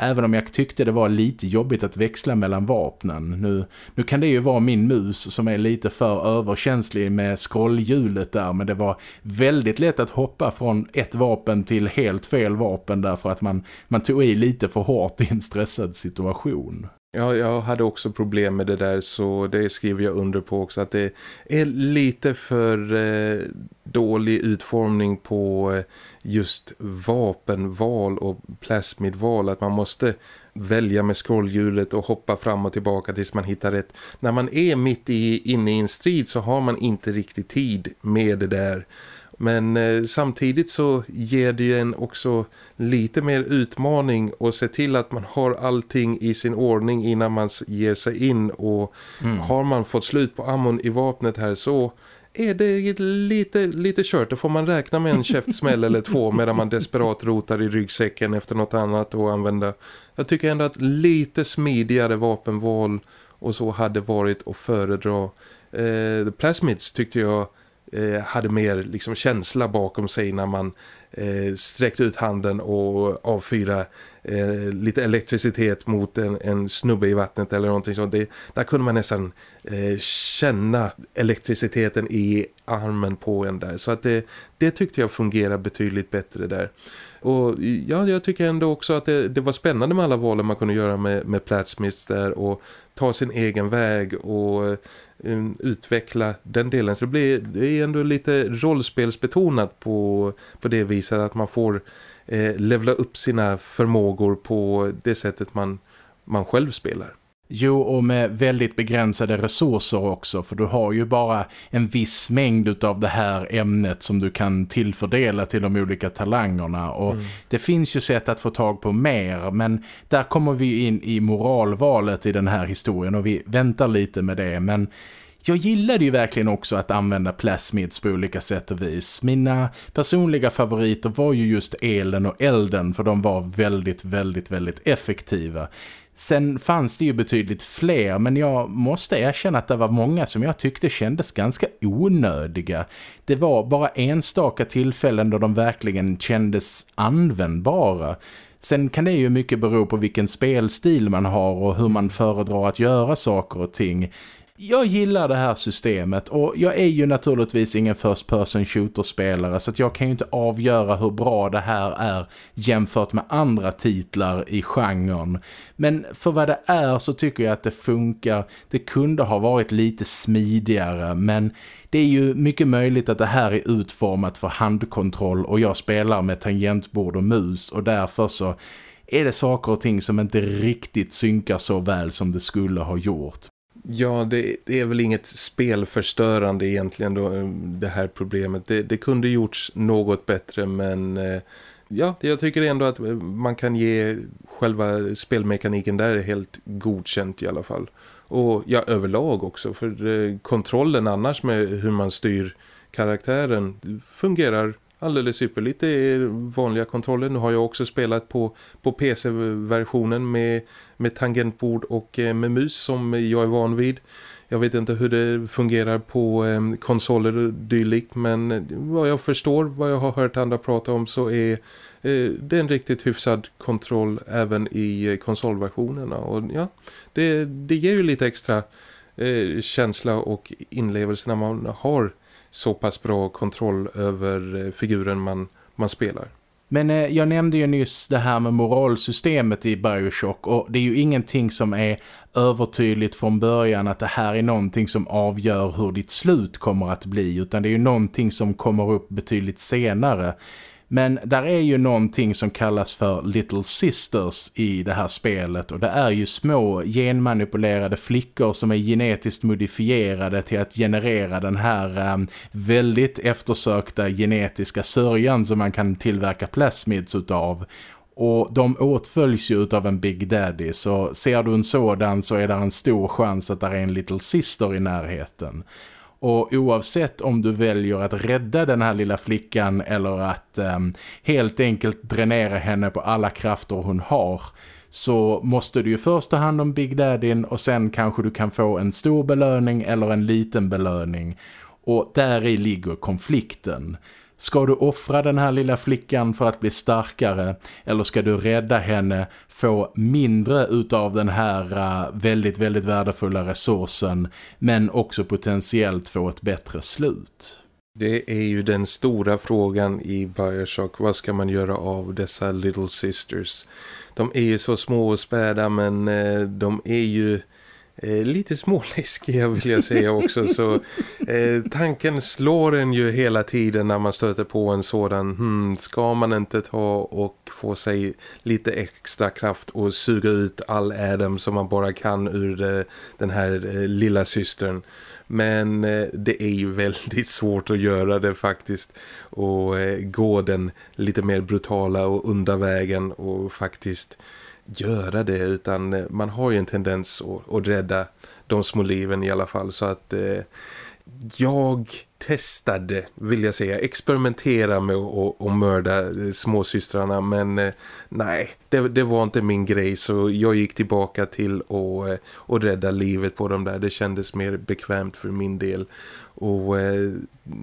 Även om jag tyckte det var lite jobbigt att växla mellan vapnen. Nu, nu kan det ju vara min mus som är lite för överkänslig med scrollhjulet där. Men det var väldigt lätt att hoppa från ett vapen till helt fel vapen därför att man, man tog i lite för hårt i en stressad situation. Ja, jag hade också problem med det där så det skriver jag under på också att det är lite för eh, dålig utformning på eh, just vapenval och plasmidval att man måste välja med scrollhjulet och hoppa fram och tillbaka tills man hittar rätt. När man är mitt i, inne i en strid så har man inte riktigt tid med det där men eh, samtidigt så ger det ju en också lite mer utmaning och se till att man har allting i sin ordning innan man ger sig in och mm. har man fått slut på ammon i vapnet här så är det lite, lite kört. Då får man räkna med en käftsmäll eller två medan man desperat rotar i ryggsäcken efter något annat att använda. Jag tycker ändå att lite smidigare vapenval och så hade varit att föredra. Eh, Plasmids tyckte jag eh, hade mer liksom känsla bakom sig när man eh, sträckte ut handen och avfyra eh, lite elektricitet mot en, en snubbe i vattnet eller någonting sånt. Det, där kunde man nästan eh, känna elektriciteten i armen på en där. Så att det, det tyckte jag fungerar betydligt bättre där. Och ja, jag tycker ändå också att det, det var spännande med alla valen man kunde göra med, med Platsmiths där och ta sin egen väg och um, utveckla den delen. Så det, blir, det är ändå lite rollspelsbetonat på, på det viset att man får eh, levla upp sina förmågor på det sättet man, man själv spelar. Jo, och med väldigt begränsade resurser också. För du har ju bara en viss mängd av det här ämnet som du kan tillfördela till de olika talangerna. Och mm. det finns ju sätt att få tag på mer. Men där kommer vi in i moralvalet i den här historien. Och vi väntar lite med det. Men jag gillade ju verkligen också att använda plasmids på olika sätt och vis. Mina personliga favoriter var ju just elen och elden för de var väldigt, väldigt, väldigt effektiva. Sen fanns det ju betydligt fler men jag måste erkänna att det var många som jag tyckte kändes ganska onödiga. Det var bara enstaka tillfällen då de verkligen kändes användbara. Sen kan det ju mycket bero på vilken spelstil man har och hur man föredrar att göra saker och ting jag gillar det här systemet och jag är ju naturligtvis ingen first person shooter-spelare så att jag kan ju inte avgöra hur bra det här är jämfört med andra titlar i genren. Men för vad det är så tycker jag att det funkar. Det kunde ha varit lite smidigare men det är ju mycket möjligt att det här är utformat för handkontroll och jag spelar med tangentbord och mus och därför så är det saker och ting som inte riktigt synkar så väl som det skulle ha gjort. Ja, det, det, är väl inget spelförstörande egentligen då, eh, det här problemet. Det, det kunde gjorts något bättre men eh, ja, jag tycker ändå att eh, man kan ge själva spelmekaniken där helt godkänt i alla fall. Och ja, överlag också för kontrollen annars med hur man styr karaktären fungerar alldeles ypperligt. Det är vanliga kontroller. Nu har jag också spelat på, på PC-versionen med, med tangentbord och eh, med mus som jag är van vid. Jag vet inte hur det fungerar på eh, konsoler och dylikt men eh, vad jag förstår, vad jag har hört andra prata om så är det det en riktigt hyfsad kontroll även i konsolversionerna. Och ja, det, det ger ju lite extra eh, känsla och inlevelse när man har så pass bra kontroll över eh, figuren man, man spelar. Men eh, jag nämnde ju nyss det här med moralsystemet i Bioshock och det är ju ingenting som är övertydligt från början att det här är någonting som avgör hur ditt slut kommer att bli utan det är ju någonting som kommer upp betydligt senare. Men där är ju någonting som kallas för Little Sisters i det här spelet och det är ju små genmanipulerade flickor som är genetiskt modifierade till att generera den här um, väldigt eftersökta genetiska sörjan som man kan tillverka plasmids utav. Och de åtföljs ju av en Big Daddy så ser du en sådan så är det en stor chans att det är en Little Sister i närheten. Och oavsett om du väljer att rädda den här lilla flickan eller att um, helt enkelt dränera henne på alla krafter hon har så måste du ju först ta hand om Big Daddyn och sen kanske du kan få en stor belöning eller en liten belöning. Och där i ligger konflikten. Ska du offra den här lilla flickan för att bli starkare eller ska du rädda henne, få mindre utav den här eh, väldigt, väldigt värdefulla resursen men också potentiellt få ett bättre slut? Det är ju den stora frågan i Bioshock. Vad ska man göra av dessa Little Sisters? De är ju så små och späda men eh, de är ju Eh, lite småläskiga vill jag säga också. Så eh, tanken slår en ju hela tiden när man stöter på en sådan. Hmm, ska man inte ta och få sig lite extra kraft och suga ut all Adam som man bara kan ur eh, den här eh, lilla systern? Men eh, det är ju väldigt svårt att göra det faktiskt. Och eh, gå den lite mer brutala och undervägen och faktiskt göra det utan eh, man har ju en tendens att, att rädda de små liven i alla fall. Så att eh, jag testade vill jag säga, experimentera med att, mörda eh, småsystrarna men eh, nej, det, det, var inte min grej så jag gick tillbaka till att, och eh, rädda livet på dem där, det kändes mer bekvämt för min del och eh,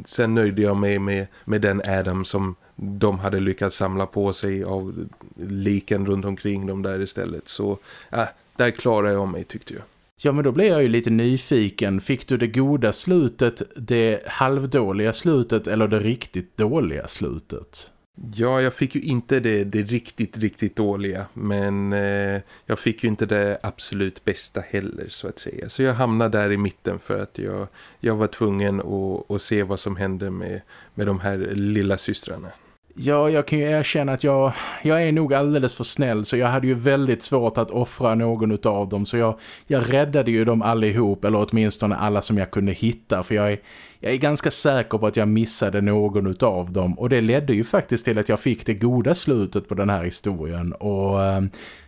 sen nöjde jag mig med, med den Adam som de hade lyckats samla på sig av liken runt omkring dem där istället. Så äh, där klarade jag mig tyckte jag. Ja men då blev jag ju lite nyfiken. Fick du det goda slutet, det halvdåliga slutet eller det riktigt dåliga slutet? Ja, jag fick ju inte det, det riktigt, riktigt dåliga. Men eh, jag fick ju inte det absolut bästa heller så att säga. Så jag hamnade där i mitten för att jag, jag var tvungen att, att se vad som hände med, med de här lilla systrarna. Ja, jag kan ju erkänna att jag, jag är nog alldeles för snäll så jag hade ju väldigt svårt att offra någon av dem. Så jag, jag räddade ju dem allihop eller åtminstone alla som jag kunde hitta för jag är, jag är ganska säker på att jag missade någon av dem. Och det ledde ju faktiskt till att jag fick det goda slutet på den här historien. Och eh,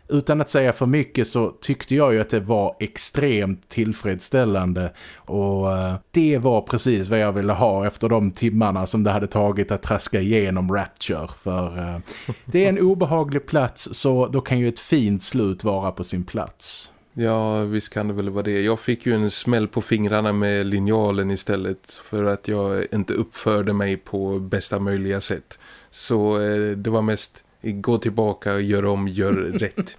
utan att säga för mycket så tyckte jag ju att det var extremt tillfredsställande och eh, det var precis vad jag ville ha efter de timmarna som det hade tagit att traska igenom Rapture för eh, det är en obehaglig plats så då kan ju ett fint slut vara på sin plats. Ja, visst kan det väl vara det. Jag fick ju en smäll på fingrarna med linjalen istället för att jag inte uppförde mig på bästa möjliga sätt. Så eh, det var mest gå tillbaka och göra om, gör rätt.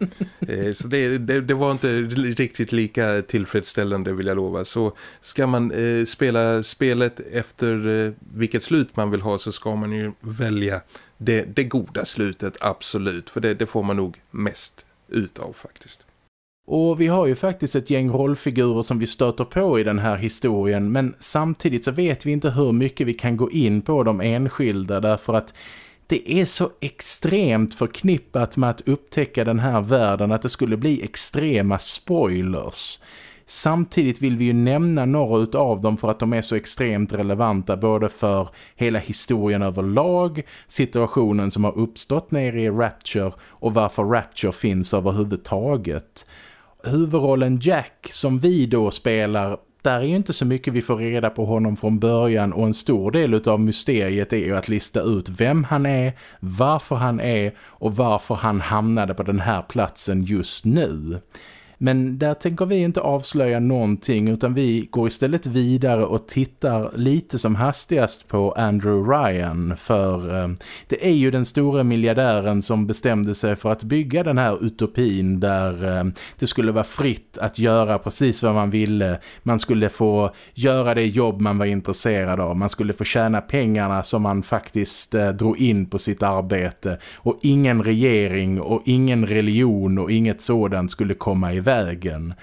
Eh, så det, det, det, var inte riktigt lika tillfredsställande vill jag lova. Så ska man eh, spela spelet efter eh, vilket slut man vill ha så ska man ju välja det, det goda slutet, absolut. För det, får man nog mest ut av faktiskt. Och vi har ju faktiskt ett gäng rollfigurer som vi stöter på i den här historien men samtidigt så vet vi inte hur mycket vi kan gå in på de enskilda därför att det är så extremt förknippat med att upptäcka den här världen att det skulle bli extrema spoilers. Samtidigt vill vi ju nämna några av dem för att de är så extremt relevanta både för hela historien överlag, situationen som har uppstått nere i Rapture och varför Rapture finns överhuvudtaget. Huvudrollen Jack som vi då spelar där är ju inte så mycket vi får reda på honom från början och en stor del av mysteriet är ju att lista ut vem han är, varför han är och varför han hamnade på den här platsen just nu. Men där tänker vi inte avslöja någonting utan vi går istället vidare och tittar lite som hastigast på Andrew Ryan för eh, det är ju den stora miljardären som bestämde sig för att bygga den här utopin där eh, det skulle vara fritt att göra precis vad man ville. Man skulle få göra det jobb man var intresserad av. Man skulle få tjäna pengarna som man faktiskt eh, drog in på sitt arbete och ingen regering och ingen religion och inget sådant skulle komma iväg vägen.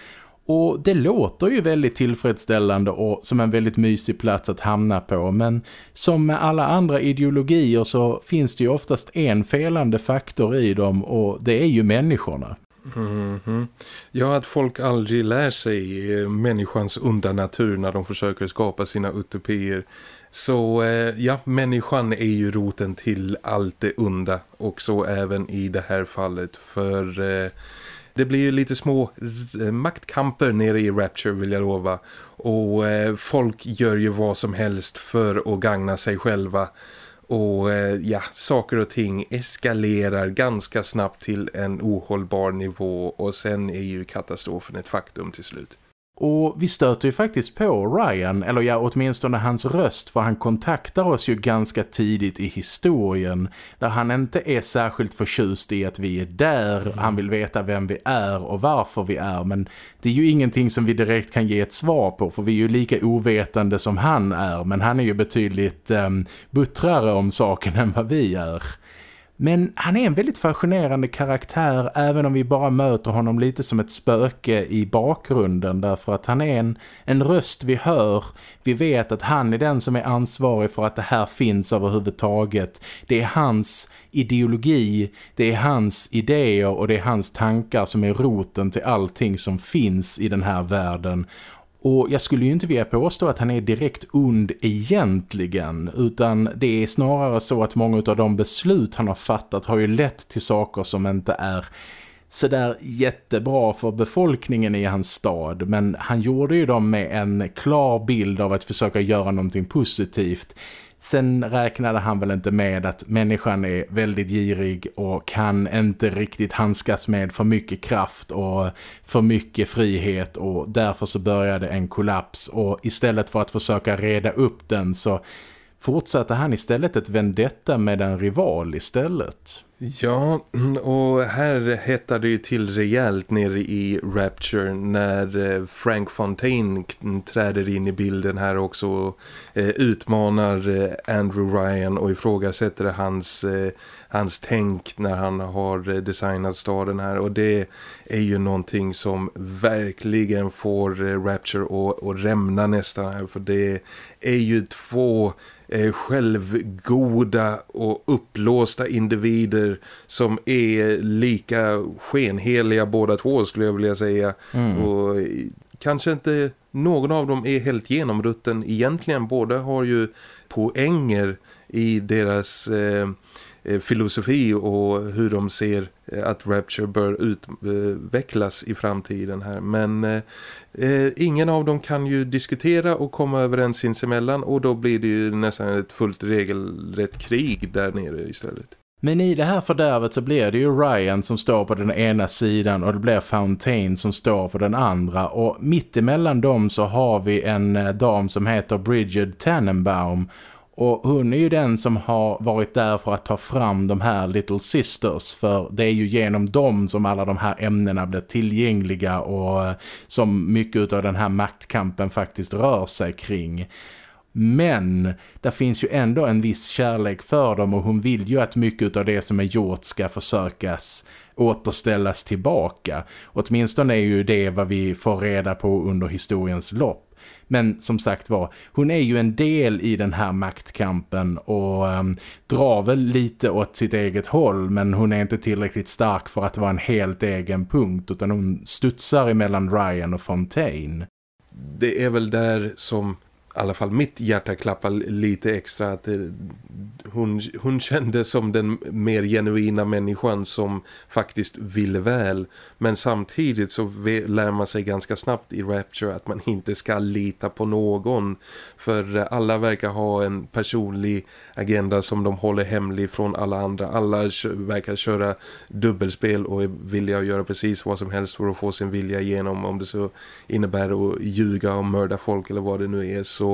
Och det låter ju väldigt tillfredsställande och som en väldigt mysig plats att hamna på. Men som med alla andra ideologier så finns det ju oftast en felande faktor i dem och det är ju människorna. Mm -hmm. Ja, att folk aldrig lär sig eh, människans onda natur när de försöker skapa sina utopier. Så eh, ja, människan är ju roten till allt det onda och så även i det här fallet. För eh, det blir ju lite små eh, maktkamper nere i Rapture vill jag lova. Och eh, folk gör ju vad som helst för att gagna sig själva. Och eh, ja, saker och ting eskalerar ganska snabbt till en ohållbar nivå och sen är ju katastrofen ett faktum till slut. Och vi stöter ju faktiskt på Ryan, eller ja åtminstone hans röst för han kontaktar oss ju ganska tidigt i historien där han inte är särskilt förtjust i att vi är där, mm. han vill veta vem vi är och varför vi är men det är ju ingenting som vi direkt kan ge ett svar på för vi är ju lika ovetande som han är men han är ju betydligt um, buttrare om saken än vad vi är. Men han är en väldigt fascinerande karaktär även om vi bara möter honom lite som ett spöke i bakgrunden därför att han är en, en röst vi hör. Vi vet att han är den som är ansvarig för att det här finns överhuvudtaget. Det är hans ideologi, det är hans idéer och det är hans tankar som är roten till allting som finns i den här världen. Och jag skulle ju inte vilja påstå att han är direkt ond egentligen utan det är snarare så att många av de beslut han har fattat har ju lett till saker som inte är sådär jättebra för befolkningen i hans stad. Men han gjorde ju dem med en klar bild av att försöka göra någonting positivt. Sen räknade han väl inte med att människan är väldigt girig och kan inte riktigt handskas med för mycket kraft och för mycket frihet och därför så började en kollaps och istället för att försöka reda upp den så fortsatte han istället ett vendetta med en rival istället. Ja, och här hettar det ju till rejält nere i Rapture när eh, Frank Fontaine träder in i bilden här också och eh, utmanar eh, Andrew Ryan och ifrågasätter hans, hans tänk när han har designat staden här. Och det är ju någonting som verkligen får Rapture att, att rämna nästan här för det är ju två eh, självgoda och upplåsta individer som är lika skenheliga båda två skulle jag vilja säga. Mm. Och kanske inte någon av dem är helt genomrutten egentligen. Båda har ju poänger i deras eh, eh filosofi och hur de ser Eh, att Rapture bör utvecklas i framtiden här. Men eh, ingen av dem kan ju diskutera och komma överens sinsemellan och då blir det ju nästan ett fullt regelrätt krig där nere istället. Men i det här fördärvet så blir det ju Ryan som står på den ena sidan och det blir Fountain som står på den andra och mitt emellan dem så har vi en eh, dam som heter Bridget Tannenbaum och hon är ju den som har varit där för att ta fram de här Little Sisters för det är ju genom dem som alla de här ämnena blir tillgängliga och eh, som mycket av den här maktkampen faktiskt rör sig kring. Men det finns ju ändå en viss kärlek för dem och hon vill ju att mycket av det som är gjort ska försökas återställas tillbaka. Åtminstone är ju det vad vi får reda på under historiens lopp. Men som sagt var, hon är ju en del i den här maktkampen och um, drar väl lite åt sitt eget håll men hon är inte tillräckligt stark för att vara en helt egen punkt utan hon studsar emellan Ryan och Fontaine. Det är väl där som i alla fall mitt hjärta klappar lite extra att det, hon, hon kände som den mer genuina människan som faktiskt ville väl. Men samtidigt så lär man sig ganska snabbt i Rapture att man inte ska lita på någon. För eh, alla verkar ha en personlig agenda som de håller hemlig från alla andra. Alla verkar köra dubbelspel och är villiga att göra precis vad som helst för att få sin vilja igenom. Om det så innebär att ljuga och mörda folk eller vad det nu är. Så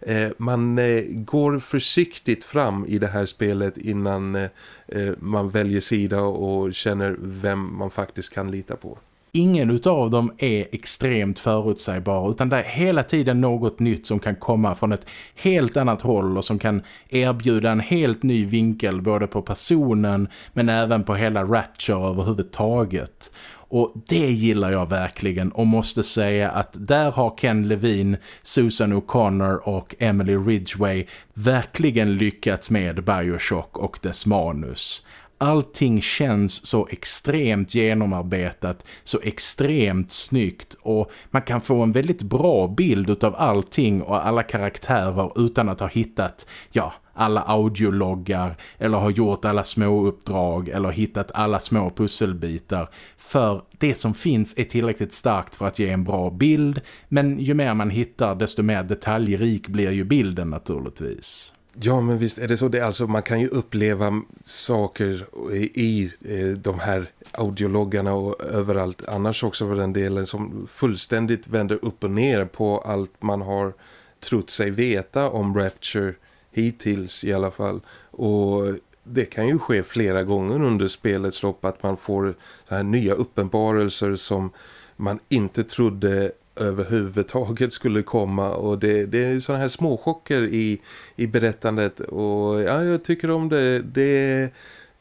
eh, man eh, går försiktigt fram i det här spelet innan eh, eh, man väljer sida och känner vem man faktiskt kan lita på. Ingen utav dem är extremt förutsägbar utan det är hela tiden något nytt som kan komma från ett helt annat håll och som kan erbjuda en helt ny vinkel både på personen men även på hela Rapture överhuvudtaget. Och det gillar jag verkligen och måste säga att där har Ken Levine, Susan O'Connor och Emily Ridgway verkligen lyckats med Bioshock och dess manus. Allting känns så extremt genomarbetat, så extremt snyggt och man kan få en väldigt bra bild av allting och alla karaktärer utan att ha hittat, ja, alla audiologgar eller har gjort alla små uppdrag eller hittat alla små pusselbitar för det som finns är tillräckligt starkt för att ge en bra bild men ju mer man hittar desto mer detaljrik blir ju bilden naturligtvis. Ja men visst är det så. Det, alltså, man kan ju uppleva saker i, i eh, de här audiologgarna och överallt annars också för den delen som fullständigt vänder upp och ner på allt man har trott sig veta om Rapture hittills i alla fall. Och det kan ju ske flera gånger under spelets lopp att man får så här nya uppenbarelser som man inte trodde överhuvudtaget skulle komma. Och det, det är sådana här småchocker i, i berättandet. Och ja, jag tycker om det, det,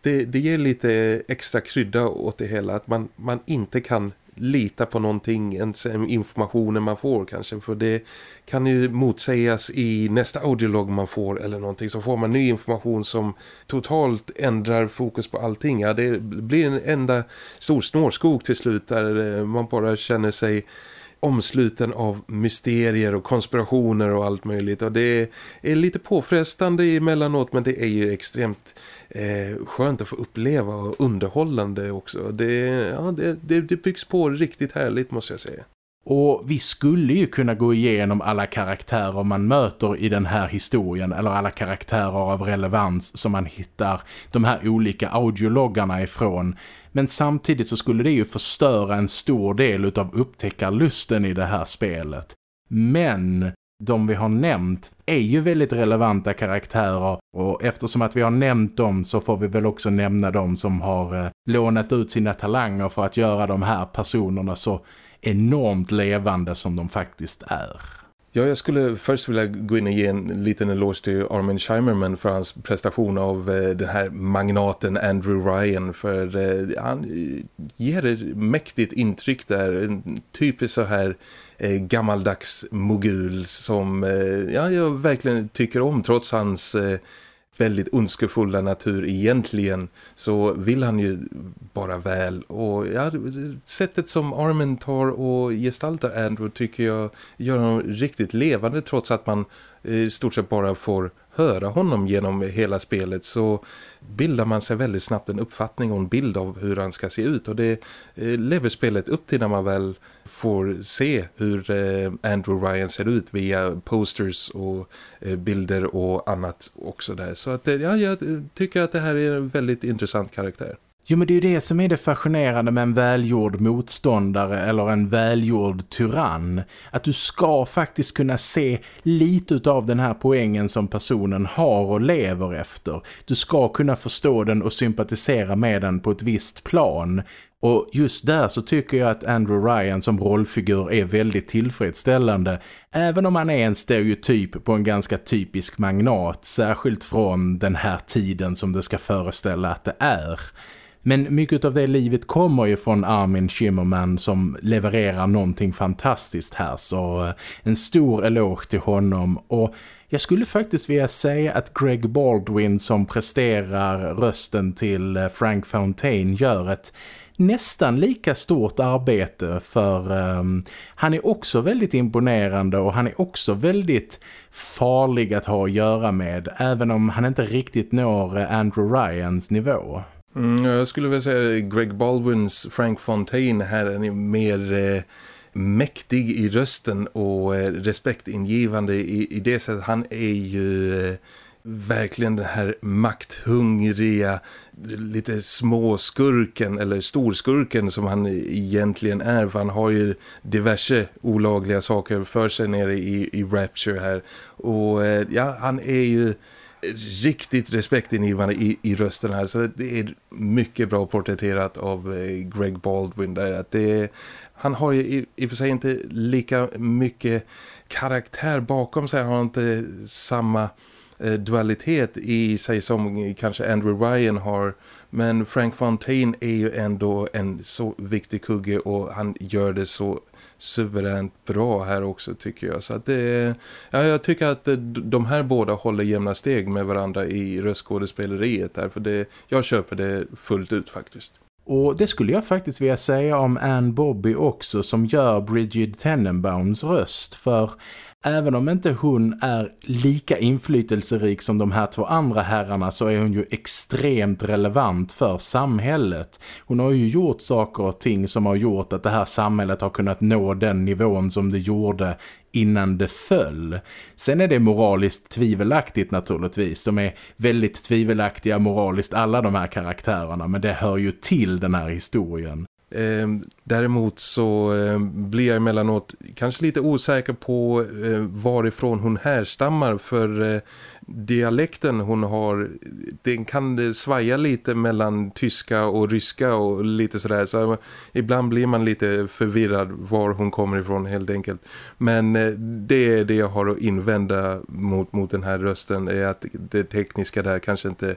det, det ger lite extra krydda åt det hela att man, man inte kan lita på någonting, ens informationen man får kanske. För det kan ju motsägas i nästa audiolog man får eller någonting. Så får man ny information som totalt ändrar fokus på allting. Ja, det blir en enda stor snårskog till slut där eh, man bara känner sig omsluten av mysterier och konspirationer och allt möjligt. Och det är lite påfrestande emellanåt men det är ju extremt eh, skönt att få uppleva och underhållande också. Det, ja, det, det, det byggs på riktigt härligt måste jag säga. Och vi skulle ju kunna gå igenom alla karaktärer man möter i den här historien eller alla karaktärer av relevans som man hittar de här olika audiologgarna ifrån. Men samtidigt så skulle det ju förstöra en stor del av upptäckarlusten i det här spelet. Men de vi har nämnt är ju väldigt relevanta karaktärer och eftersom att vi har nämnt dem så får vi väl också nämna dem som har eh, lånat ut sina talanger för att göra de här personerna så enormt levande som de faktiskt är. Ja, jag skulle först vilja gå in och ge en liten eloge till Armin Scheimerman för hans prestation av eh, den här magnaten Andrew Ryan för eh, han ger ett mäktigt intryck där, en typisk så här eh, gammaldags mogul som eh, ja, jag verkligen tycker om trots hans eh, väldigt ondskefulla natur egentligen så vill han ju bara väl. Och ja, sättet som Armin tar och gestaltar Andrew tycker jag gör honom riktigt levande trots att man eh, i stort sett bara får höra honom genom hela spelet så bildar man sig väldigt snabbt en uppfattning och en bild av hur han ska se ut. Och det eh, lever spelet upp till när man väl får se hur eh, Andrew Ryan ser ut via posters och eh, bilder och annat också där. Så att, eh, ja, jag tycker att det här är en väldigt intressant karaktär. Jo men det är ju det som är det fascinerande med en välgjord motståndare eller en välgjord tyrann. Att du ska faktiskt kunna se lite av den här poängen som personen har och lever efter. Du ska kunna förstå den och sympatisera med den på ett visst plan. Och just där så tycker jag att Andrew Ryan som rollfigur är väldigt tillfredsställande. Även om han är en stereotyp på en ganska typisk magnat, särskilt från den här tiden som det ska föreställa att det är. Men mycket av det livet kommer ju från Armin Shimmerman som levererar någonting fantastiskt här. Så eh, en stor eloge till honom och jag skulle faktiskt vilja säga att Greg Baldwin som presterar rösten till eh, Frank Fontaine gör ett nästan lika stort arbete för um, han är också väldigt imponerande och han är också väldigt farlig att ha att göra med även om han inte riktigt når eh, Andrew Ryans nivå. Mm, jag skulle vilja säga Greg Baldwins Frank Fontaine här är mer eh, mäktig i rösten och eh, respektingivande i, i det sättet. Han är ju eh, verkligen den här makthungriga lite småskurken eller storskurken som han egentligen är för han har ju diverse olagliga saker för sig nere i, i Rapture här. Och eh, ja han är ju riktigt respektingivande i, i rösten här så det är mycket bra porträtterat av eh, Greg Baldwin där. Att det, han har ju i, i och för sig inte lika mycket karaktär bakom sig, han har inte samma Eh, dualitet i sig som kanske Andrew Ryan har. Men Frank Fontaine är ju ändå en så viktig kugge och han gör det så suveränt bra här också tycker jag. Så att det, ja, jag tycker att de här båda håller jämna steg med varandra i röstskådespeleriet där. För det, jag köper det fullt ut faktiskt. Och det skulle jag faktiskt vilja säga om Anne Bobby också som gör Bridget Tenenbaums röst. För även om inte hon är lika inflytelserik som de här två andra herrarna så är hon ju extremt relevant för samhället. Hon har ju gjort saker och ting som har gjort att det här samhället har kunnat nå den nivån som det gjorde innan det föll. Sen är det moraliskt tvivelaktigt naturligtvis. De är väldigt tvivelaktiga moraliskt alla de här karaktärerna men det hör ju till den här historien. Ehm, däremot så ehm, blir jag emellanåt kanske lite osäker på eh, varifrån hon härstammar. För eh, dialekten hon har den kan eh, svaja lite mellan tyska och ryska och lite sådär. Så ibland blir man lite förvirrad var hon kommer ifrån helt enkelt. Men det är det jag har att invända mot, mot den här rösten. Är att det tekniska där kanske inte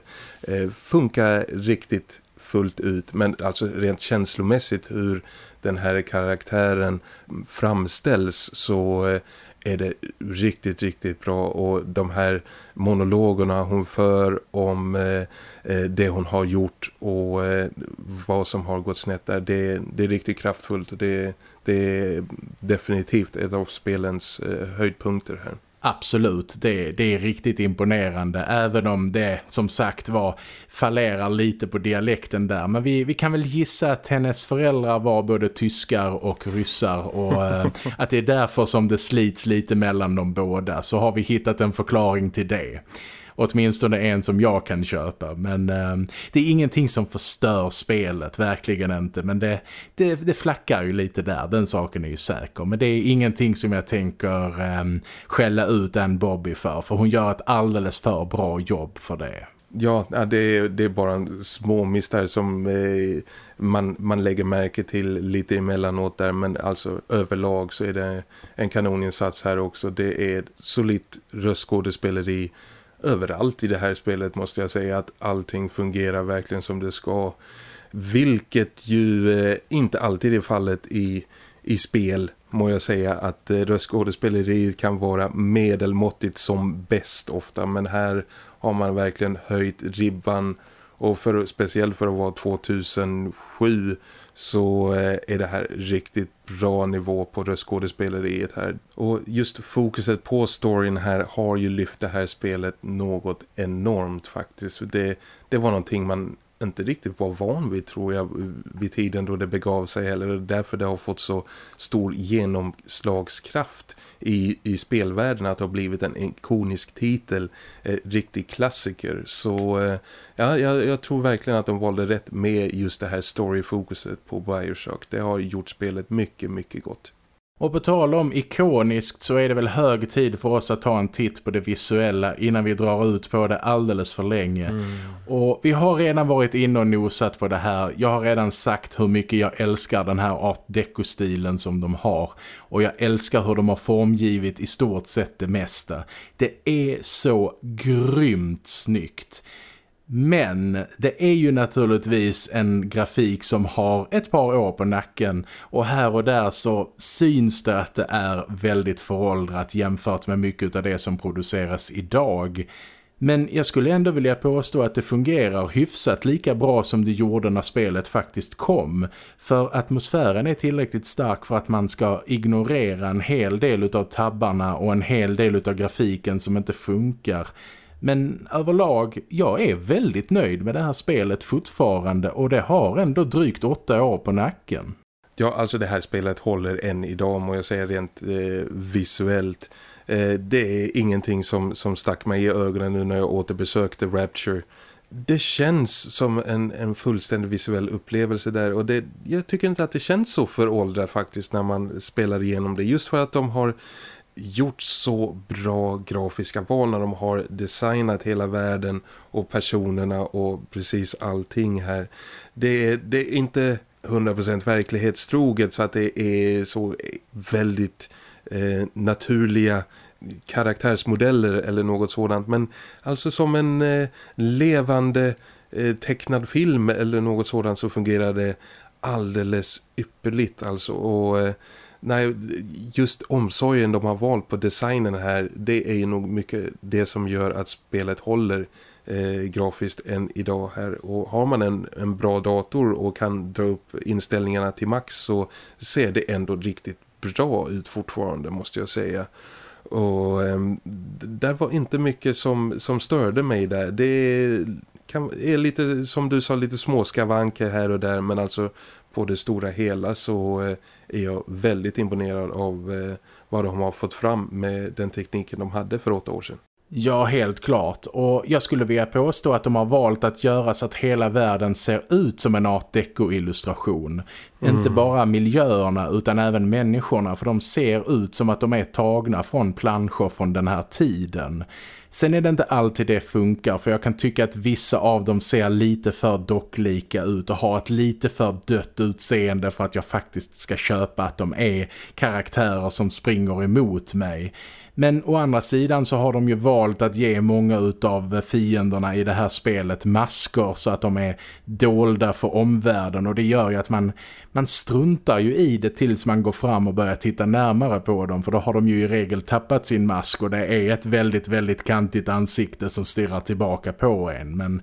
funkar riktigt fullt ut men alltså rent känslomässigt hur den här karaktären framställs så eh, är det riktigt, riktigt bra och de här monologerna hon för om eh, eh, det hon har gjort och vad som har gått snett där, det, det är riktigt kraftfullt och det, det är definitivt ett av spelens höjdpunkter här. Absolut, det, det är riktigt imponerande även om det som sagt var fallerar lite på dialekten där. Men vi, vi kan väl gissa att hennes föräldrar var både tyskar och ryssar och eh, att det är därför som det slits lite mellan de båda. Så har vi hittat en förklaring till det åtminstone en som jag kan köpa. Men eh, det är ingenting som förstör spelet, verkligen inte. Men det, det, det flackar ju lite där, den saken är ju säker. Men det är ingenting som jag tänker eh, skälla ut en Bobby för. För hon gör ett alldeles för bra jobb för det. Ja, det är, det är bara en små där som eh, man, man lägger märke till lite emellanåt där. Men alltså överlag så är det en kanoninsats här också. Det är solitt röstskådespeleri överallt i det här spelet måste jag säga att allting fungerar verkligen som det ska. Vilket ju eh, inte alltid är fallet i, i spel må jag säga att eh, röstskådespeleriet kan vara medelmåttigt som bäst ofta men här har man verkligen höjt ribban och för, speciellt för att vara 2007 så eh, är det här riktigt bra nivå på röstskådespeleriet här. Och just fokuset på storyn här har ju lyft det här spelet något enormt faktiskt. Det, det var någonting man inte riktigt var van vid tror jag vid tiden då det begav sig eller därför det har fått så stor genomslagskraft i, i spelvärlden att det har blivit en ikonisk titel, eh, riktig klassiker. Så eh, ja, jag, jag, tror verkligen att de valde rätt med just det här storyfokuset på Bioshock. Det har gjort spelet mycket, mycket gott. Och på tal om ikoniskt så är det väl hög tid för oss att ta en titt på det visuella innan vi drar ut på det alldeles för länge. Mm. Och vi har redan varit inne och nosat på det här. Jag har redan sagt hur mycket jag älskar den här art deco-stilen som de har. Och jag älskar hur de har formgivit i stort sett det mesta. Det är så grymt snyggt. Men det är ju naturligtvis en grafik som har ett par år på nacken och här och där så syns det att det är väldigt föråldrat jämfört med mycket av det som produceras idag. Men jag skulle ändå vilja påstå att det fungerar hyfsat lika bra som det gjorde när spelet faktiskt kom. För atmosfären är tillräckligt stark för att man ska ignorera en hel del av tabbarna och en hel del av grafiken som inte funkar. Men överlag, jag är väldigt nöjd med det här spelet fortfarande och det har ändå drygt åtta år på nacken. Ja, alltså det här spelet håller än idag må jag säga rent eh, visuellt. Eh, det är ingenting som, som stack mig i ögonen nu när jag återbesökte Rapture. Det känns som en, en fullständig visuell upplevelse där och det, jag tycker inte att det känns så föråldrat faktiskt när man spelar igenom det. Just för att de har gjort så bra grafiska val när de har designat hela världen och personerna och precis allting här. Det är, det är inte 100% verklighetstroget så att det är så väldigt eh, naturliga karaktärsmodeller eller något sådant. Men alltså som en eh, levande eh, tecknad film eller något sådant så fungerar det alldeles ypperligt alltså. Och eh, nej, just omsorgen de har valt på designen här det är ju nog mycket det som gör att spelet håller eh, grafiskt än idag här. Och har man en, en bra dator och kan dra upp inställningarna till max så ser det ändå riktigt bra ut fortfarande måste jag säga. Och eh, där var inte mycket som, som störde mig där. Det kan, är lite, som du sa, lite småskavanker här och där. Men alltså på det stora hela så eh, är jag väldigt imponerad av eh, vad de har fått fram med den tekniken de hade för åtta år sedan. Ja, helt klart. Och jag skulle vilja påstå att de har valt att göra så att hela världen ser ut som en art deco-illustration. Mm. Inte bara miljöerna utan även människorna för de ser ut som att de är tagna från planscher från den här tiden. Sen är det inte alltid det funkar för jag kan tycka att vissa av dem ser lite för docklika ut och har ett lite för dött utseende för att jag faktiskt ska köpa att de är karaktärer som springer emot mig. Men å andra sidan så har de ju valt att ge många utav fienderna i det här spelet masker så att de är dolda för omvärlden och det gör ju att man, man struntar ju i det tills man går fram och börjar titta närmare på dem för då har de ju i regel tappat sin mask och det är ett väldigt väldigt fyrkantigt ansikte som stirrar tillbaka på en men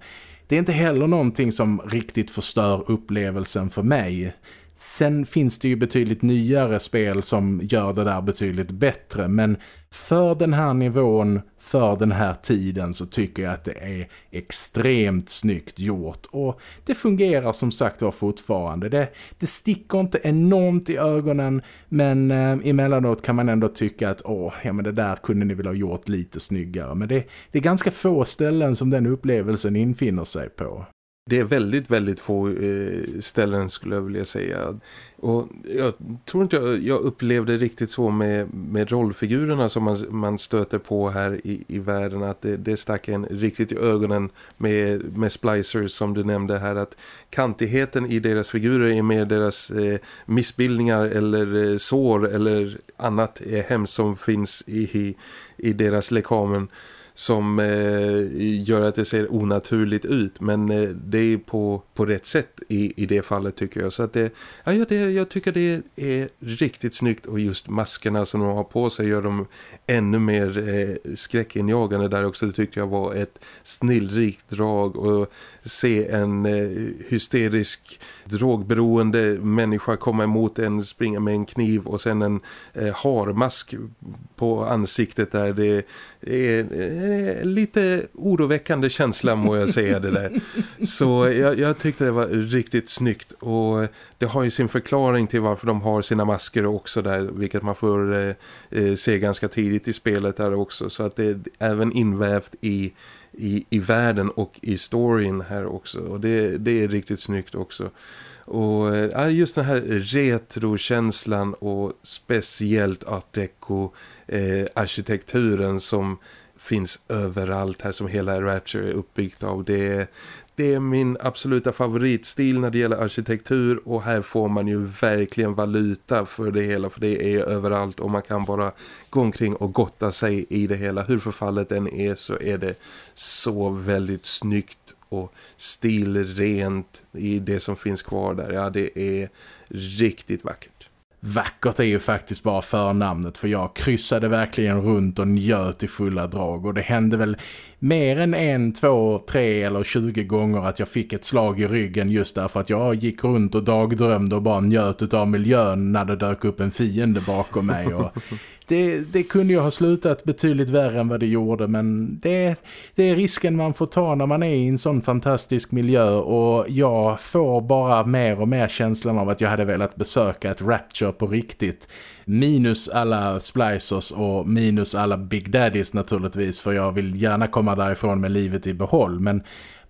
det är inte heller någonting som riktigt förstör upplevelsen för mig. Sen finns det ju betydligt nyare spel som gör det där betydligt bättre men för den här nivån, för den här tiden så tycker jag att det är extremt snyggt gjort och det fungerar som sagt var fortfarande. Det, det sticker inte enormt i ögonen men eh, emellanåt kan man ändå tycka att åh, ja men det där kunde ni väl ha gjort lite snyggare. Men det, det är ganska få ställen som den upplevelsen infinner sig på. Det är väldigt, väldigt få eh, ställen skulle jag vilja säga. Och jag tror inte jag, jag upplevde riktigt så med, med rollfigurerna som man, man stöter på här i, i världen. Att det, det stack en riktigt i ögonen med, med splicers som du nämnde här. Att kantigheten i deras figurer är mer deras eh, missbildningar eller eh, sår eller annat eh, hemskt som finns i, i, i deras lekamen som eh, gör att det ser onaturligt ut. Men eh, det är på, på rätt sätt i, i det fallet tycker jag. Så att det, ja, det, jag tycker det är riktigt snyggt. Och just maskerna som de har på sig gör dem ännu mer eh, skräckinjagande. Där också det tyckte jag var ett snillrikt drag. Och se en eh, hysterisk drogberoende människa komma emot en, springa med en kniv och sen en eh, harmask på ansiktet där det är eh, lite oroväckande känsla må jag säga det där. Så jag, jag tyckte det var riktigt snyggt och det har ju sin förklaring till varför de har sina masker också där vilket man får eh, eh se ganska tidigt i spelet där också så att det är även invävt i i, i världen och i storyn här också. Och det, det är riktigt snyggt också. Och eh, ja, just den här retrokänslan och speciellt art deco eh, arkitekturen som finns överallt här som hela Rapture är uppbyggt av. Det, det är min absoluta favoritstil när det gäller arkitektur och här får man ju verkligen valuta för det hela för det är överallt och man kan bara gå omkring och gotta sig i det hela. Hur förfallet än är så är det så väldigt snyggt och stilrent i det som finns kvar där. Ja, det är riktigt vackert. Vackert är ju faktiskt bara förnamnet för jag kryssade verkligen runt och njöt i fulla drag. Och det hände väl mer än en, två, tre eller tjugo gånger att jag fick ett slag i ryggen just därför att jag gick runt och dagdrömde och bara njöt av miljön när det dök upp en fiende bakom mig. Och det, det kunde ju ha slutat betydligt värre än vad det gjorde men det, det är risken man får ta när man är i en sån fantastisk miljö och jag får bara mer och mer känslan av att jag hade velat besöka ett Rapture på riktigt. Minus alla splicers och minus alla Big Daddies naturligtvis för jag vill gärna komma därifrån med livet i behåll men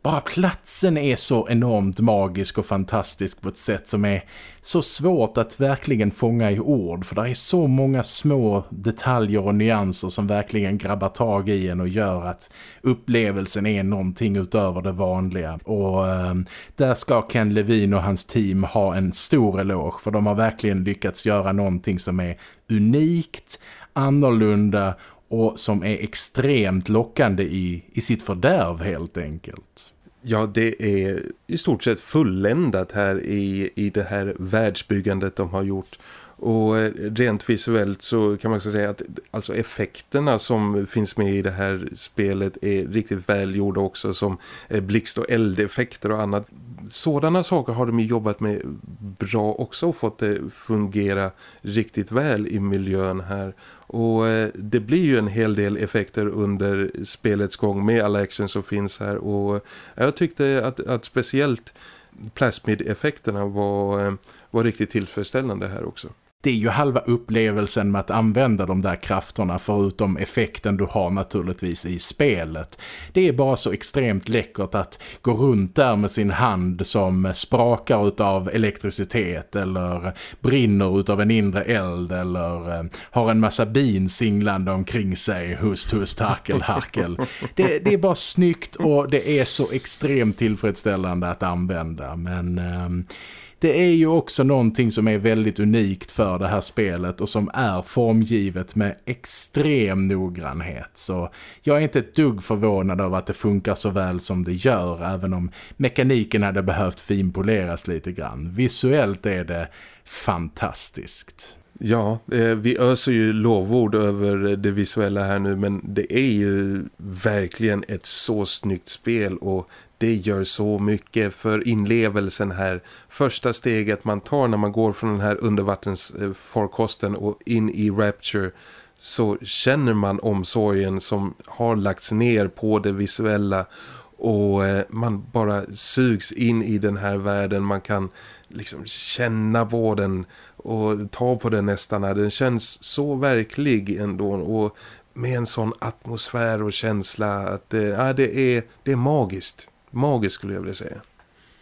bara platsen är så enormt magisk och fantastisk på ett sätt som är så svårt att verkligen fånga i ord för det är så många små detaljer och nyanser som verkligen grabbar tag i en och gör att upplevelsen är någonting utöver det vanliga och eh, där ska Ken Levin och hans team ha en stor eloge för de har verkligen lyckats göra någonting som är unikt, annorlunda och som är extremt lockande i, i sitt fördärv helt enkelt. Ja, det är i stort sett fulländat här i, i det här världsbyggandet de har gjort. Och eh, rent visuellt så kan man säga att alltså effekterna som finns med i det här spelet är riktigt välgjorda också som eh, blixt- och eldeffekter och annat. Sådana saker har de ju jobbat med bra också och fått det fungera riktigt väl i miljön här. Och eh, det blir ju en hel del effekter under spelets gång med alla action som finns här. Och eh, jag tyckte att, att speciellt plasmid-effekterna var, eh, var riktigt tillfredsställande här också det är ju halva upplevelsen med att använda de där krafterna förutom effekten du har naturligtvis i spelet. Det är bara så extremt läckert att gå runt där med sin hand som sprakar utav elektricitet eller brinner utav en inre eld eller eh, har en massa bin singlande omkring sig, hust, hust, harkel, harkel. Det, det är bara snyggt och det är så extremt tillfredsställande att använda men... Ehm, det är ju också någonting som är väldigt unikt för det här spelet och som är formgivet med extrem noggrannhet. Så jag är inte ett dugg förvånad över att det funkar så väl som det gör även om mekaniken hade behövt finpoleras lite grann. Visuellt är det fantastiskt. Ja, eh, vi öser ju lovord över det visuella här nu men det är ju verkligen ett så snyggt spel och det gör så mycket för inlevelsen här. Första steget man tar när man går från den här undervattensfarkosten eh, och in i Rapture så känner man omsorgen som har lagts ner på det visuella och eh, man bara sugs in i den här världen. Man kan liksom känna på den och ta på den nästan. Den känns så verklig ändå och med en sån atmosfär och känsla att eh, ja, det, är, det är magiskt magisk skulle jag vilja säga.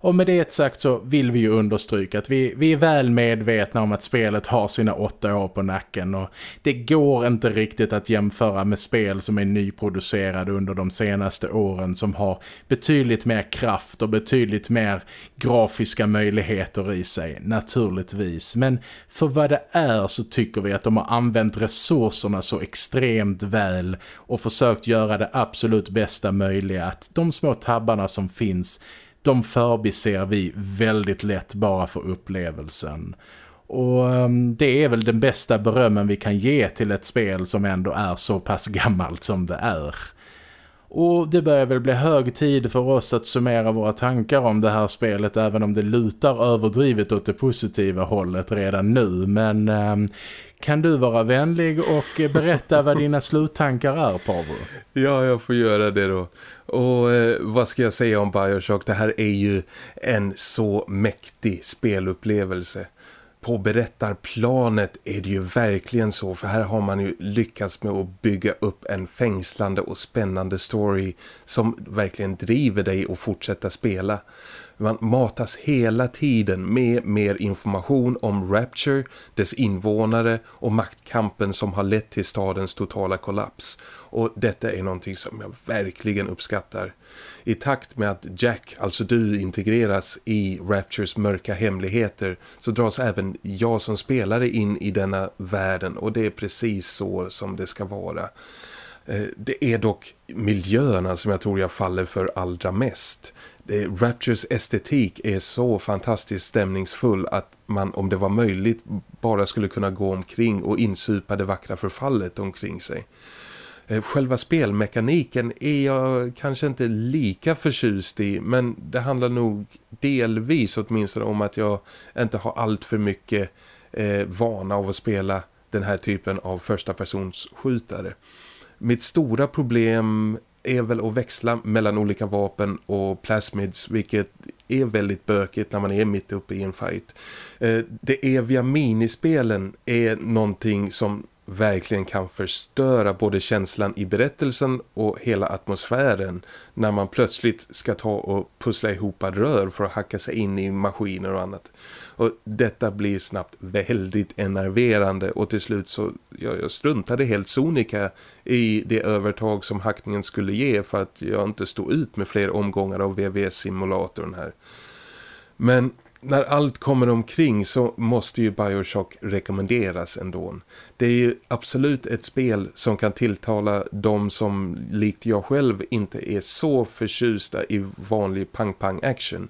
Och med det sagt så vill vi ju understryka att vi, vi är väl medvetna om att spelet har sina åtta år på nacken och det går inte riktigt att jämföra med spel som är nyproducerade under de senaste åren som har betydligt mer kraft och betydligt mer grafiska möjligheter i sig, naturligtvis. Men för vad det är så tycker vi att de har använt resurserna så extremt väl och försökt göra det absolut bästa möjliga att de små tabbarna som finns de förbiser vi väldigt lätt bara för upplevelsen. Och ehm, det är väl den bästa berömmen vi kan ge till ett spel som ändå är så pass gammalt som det är. Och det börjar väl bli hög tid för oss att summera våra tankar om det här spelet även om det lutar överdrivet åt det positiva hållet redan nu. Men eh, kan du vara vänlig och berätta vad dina sluttankar är, Pavo? Ja, jag får göra det då. Och eh, vad ska jag säga om Bioshock? Det här är ju en så mäktig spelupplevelse. På berättarplanet är det ju verkligen så för här har man ju lyckats med att bygga upp en fängslande och spännande story som verkligen driver dig att fortsätta spela. Man matas hela tiden med mer information om Rapture, dess invånare och maktkampen som har lett till stadens totala kollaps. Och detta är någonting som jag verkligen uppskattar. I takt med att Jack, alltså du, integreras i Raptures mörka hemligheter så dras även jag som spelare in i denna världen och det är precis så som det ska vara. Eh, det är dock miljöerna som jag tror jag faller för allra mest. Raptures estetik är så fantastiskt stämningsfull att man om det var möjligt bara skulle kunna gå omkring och insupa det vackra förfallet omkring sig. Eh, själva spelmekaniken är jag kanske inte lika förtjust i men det handlar nog delvis åtminstone om att jag inte har allt för mycket eh, vana av att spela den här typen av första persons skjutare. Mitt stora problem är väl att växla mellan olika vapen och plasmids vilket är väldigt bökigt när man är mitt uppe i en fight. Eh, det eviga minispelen är någonting som verkligen kan förstöra både känslan i berättelsen och hela atmosfären när man plötsligt ska ta och pussla ihop rör för att hacka sig in i maskiner och annat. Och detta blir snabbt väldigt enerverande och till slut så jag, jag struntade helt sonika i det övertag som hackningen skulle ge för att jag inte stod ut med fler omgångar av VVS-simulatorn här. Men när allt kommer omkring så måste ju Bioshock rekommenderas ändå. Det är ju absolut ett spel som kan tilltala de som likt jag själv inte är så förtjusta i vanlig pang-pang action.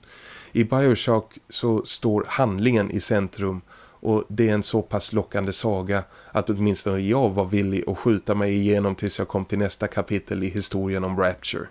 I Bioshock så står handlingen i centrum och det är en så pass lockande saga att åtminstone jag var villig att skjuta mig igenom tills jag kom till nästa kapitel i historien om Rapture.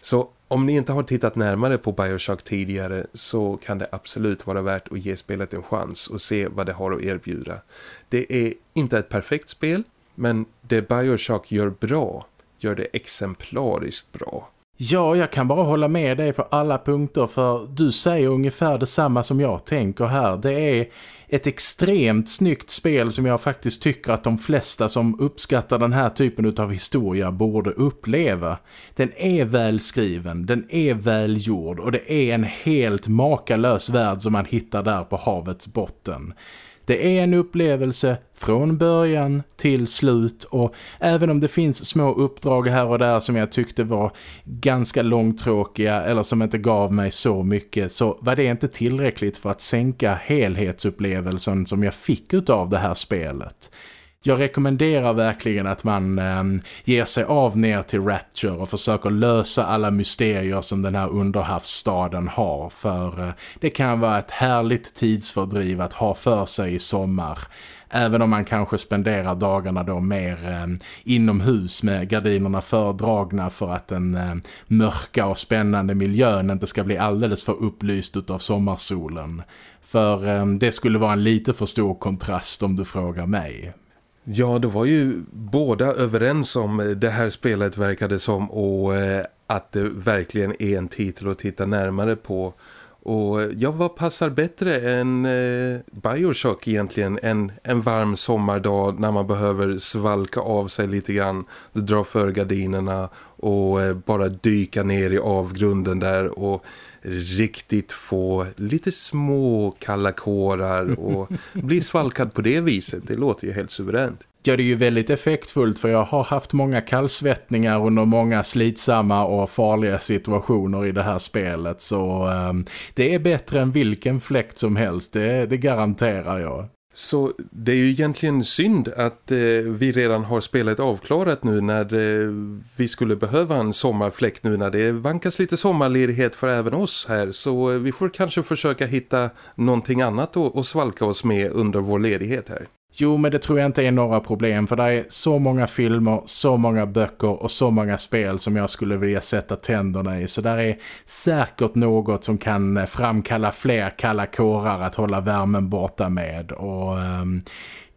Så om ni inte har tittat närmare på Bioshock tidigare så kan det absolut vara värt att ge spelet en chans och se vad det har att erbjuda. Det är inte ett perfekt spel men det Bioshock gör bra gör det exemplariskt bra. Ja, jag kan bara hålla med dig på alla punkter för du säger ungefär detsamma som jag tänker här. Det är ett extremt snyggt spel som jag faktiskt tycker att de flesta som uppskattar den här typen av historia borde uppleva. Den är välskriven, den är välgjord och det är en helt makalös värld som man hittar där på havets botten. Det är en upplevelse från början till slut och även om det finns små uppdrag här och där som jag tyckte var ganska långtråkiga eller som inte gav mig så mycket så var det inte tillräckligt för att sänka helhetsupplevelsen som jag fick av det här spelet. Jag rekommenderar verkligen att man eh, ger sig av ner till Rapture och försöker lösa alla mysterier som den här underhavsstaden har. För eh, det kan vara ett härligt tidsfördriv att ha för sig i sommar. Även om man kanske spenderar dagarna då mer eh, inomhus med gardinerna fördragna för att den eh, mörka och spännande miljön inte ska bli alldeles för upplyst av sommarsolen. För eh, det skulle vara en lite för stor kontrast om du frågar mig. Ja, då var ju båda överens om eh, det här spelet verkade som och eh, att det verkligen är en titel att titta närmare på. Och eh, ja, vad passar bättre än eh, Bioshock egentligen? En, en varm sommardag när man behöver svalka av sig lite grann, dra för gardinerna och eh, bara dyka ner i avgrunden där och riktigt få lite små kalla kårar och bli svalkad på det viset. Det låter ju helt suveränt. Ja, det är ju väldigt effektfullt för jag har haft många kallsvettningar under många slitsamma och farliga situationer i det här spelet. Så um, det är bättre än vilken fläkt som helst, det, det garanterar jag. Så det är ju egentligen synd att eh, vi redan har spelet avklarat nu när eh, vi skulle behöva en sommarfläkt nu när det vankas lite sommarledighet för även oss här. Så eh, vi får kanske försöka hitta någonting annat att svalka oss med under vår ledighet här. Jo, men det tror jag inte är några problem för det är så många filmer, så många böcker och så många spel som jag skulle vilja sätta tänderna i. Så där är säkert något som kan framkalla fler kalla kårar att hålla värmen borta med. Och um,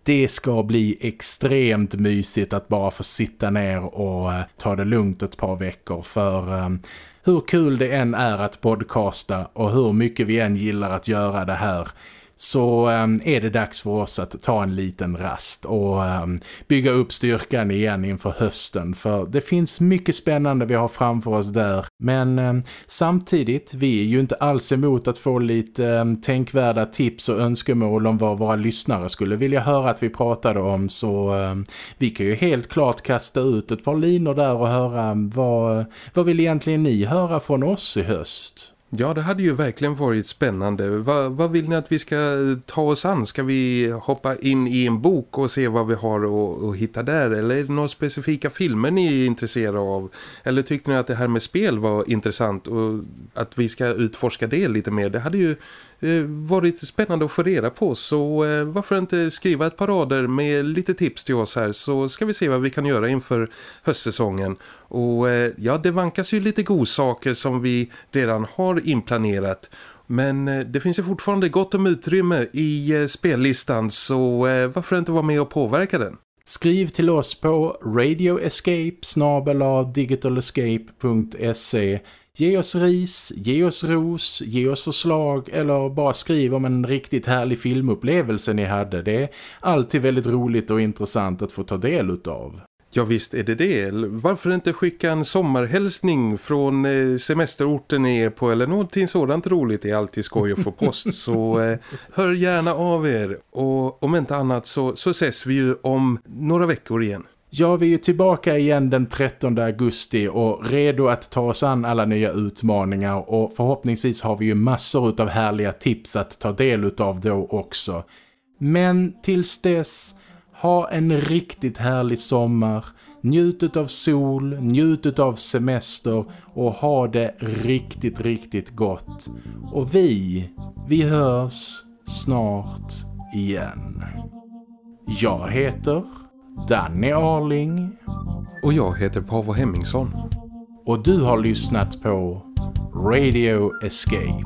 det ska bli extremt mysigt att bara få sitta ner och uh, ta det lugnt ett par veckor för... Um, hur kul det än är att podcasta och hur mycket vi än gillar att göra det här så ehm, är det dags för oss att ta en liten rast och ehm, bygga upp styrkan igen inför hösten. För det finns mycket spännande vi har framför oss där. Men ehm, samtidigt, vi är ju inte alls emot att få lite tänkvärda tips och önskemål om vad våra lyssnare skulle vilja höra att vi pratade om. Så vi kan ju helt klart kasta ut ett par linor där och höra vad, vad vill egentligen ni höra från oss i höst? Ja, det hade ju verkligen varit spännande. Va, vad vill ni att vi ska eh, ta oss an? Ska vi hoppa in i en bok och se vad vi har att hitta där? Eller är det några specifika filmer ni är intresserade av? Eller tyckte ni att det här med spel var intressant och att vi ska utforska det lite mer? Det hade ju Eh, varit spännande att få reda på så eh, varför inte skriva ett par rader med lite tips till oss här så ska vi se vad vi kan göra inför höstsäsongen. Och eh, ja det vankas ju lite godsaker som vi redan har inplanerat. Men det finns ju fortfarande gott om utrymme i spellistan så varför inte vara med och påverka den? Skriv till oss på radioescape digitalescape.se Ge oss ris, ge oss ros, ge oss förslag eller bara skriv om en riktigt härlig filmupplevelse ni hade. Det är alltid väldigt roligt och intressant att få ta del utav. Ja visst är det det. Varför inte skicka en sommarhälsning från eh, semesterorten ni är på eller någonting sådant roligt det är alltid skoj att få post. så eh, hör gärna av er och om inte annat så, så ses vi ju om några veckor igen. Ja, vi är tillbaka igen den 13 augusti och redo att ta oss an alla nya utmaningar och förhoppningsvis har vi ju massor av härliga tips att ta del av då också. Men tills dess, ha en riktigt härlig sommar. Njut av sol, njut av semester och ha det riktigt, riktigt gott. Och vi, vi hörs snart igen. Jag heter Danny Arling. Och jag heter Pavo Hemmingsson. Och du har lyssnat på Radio Escape.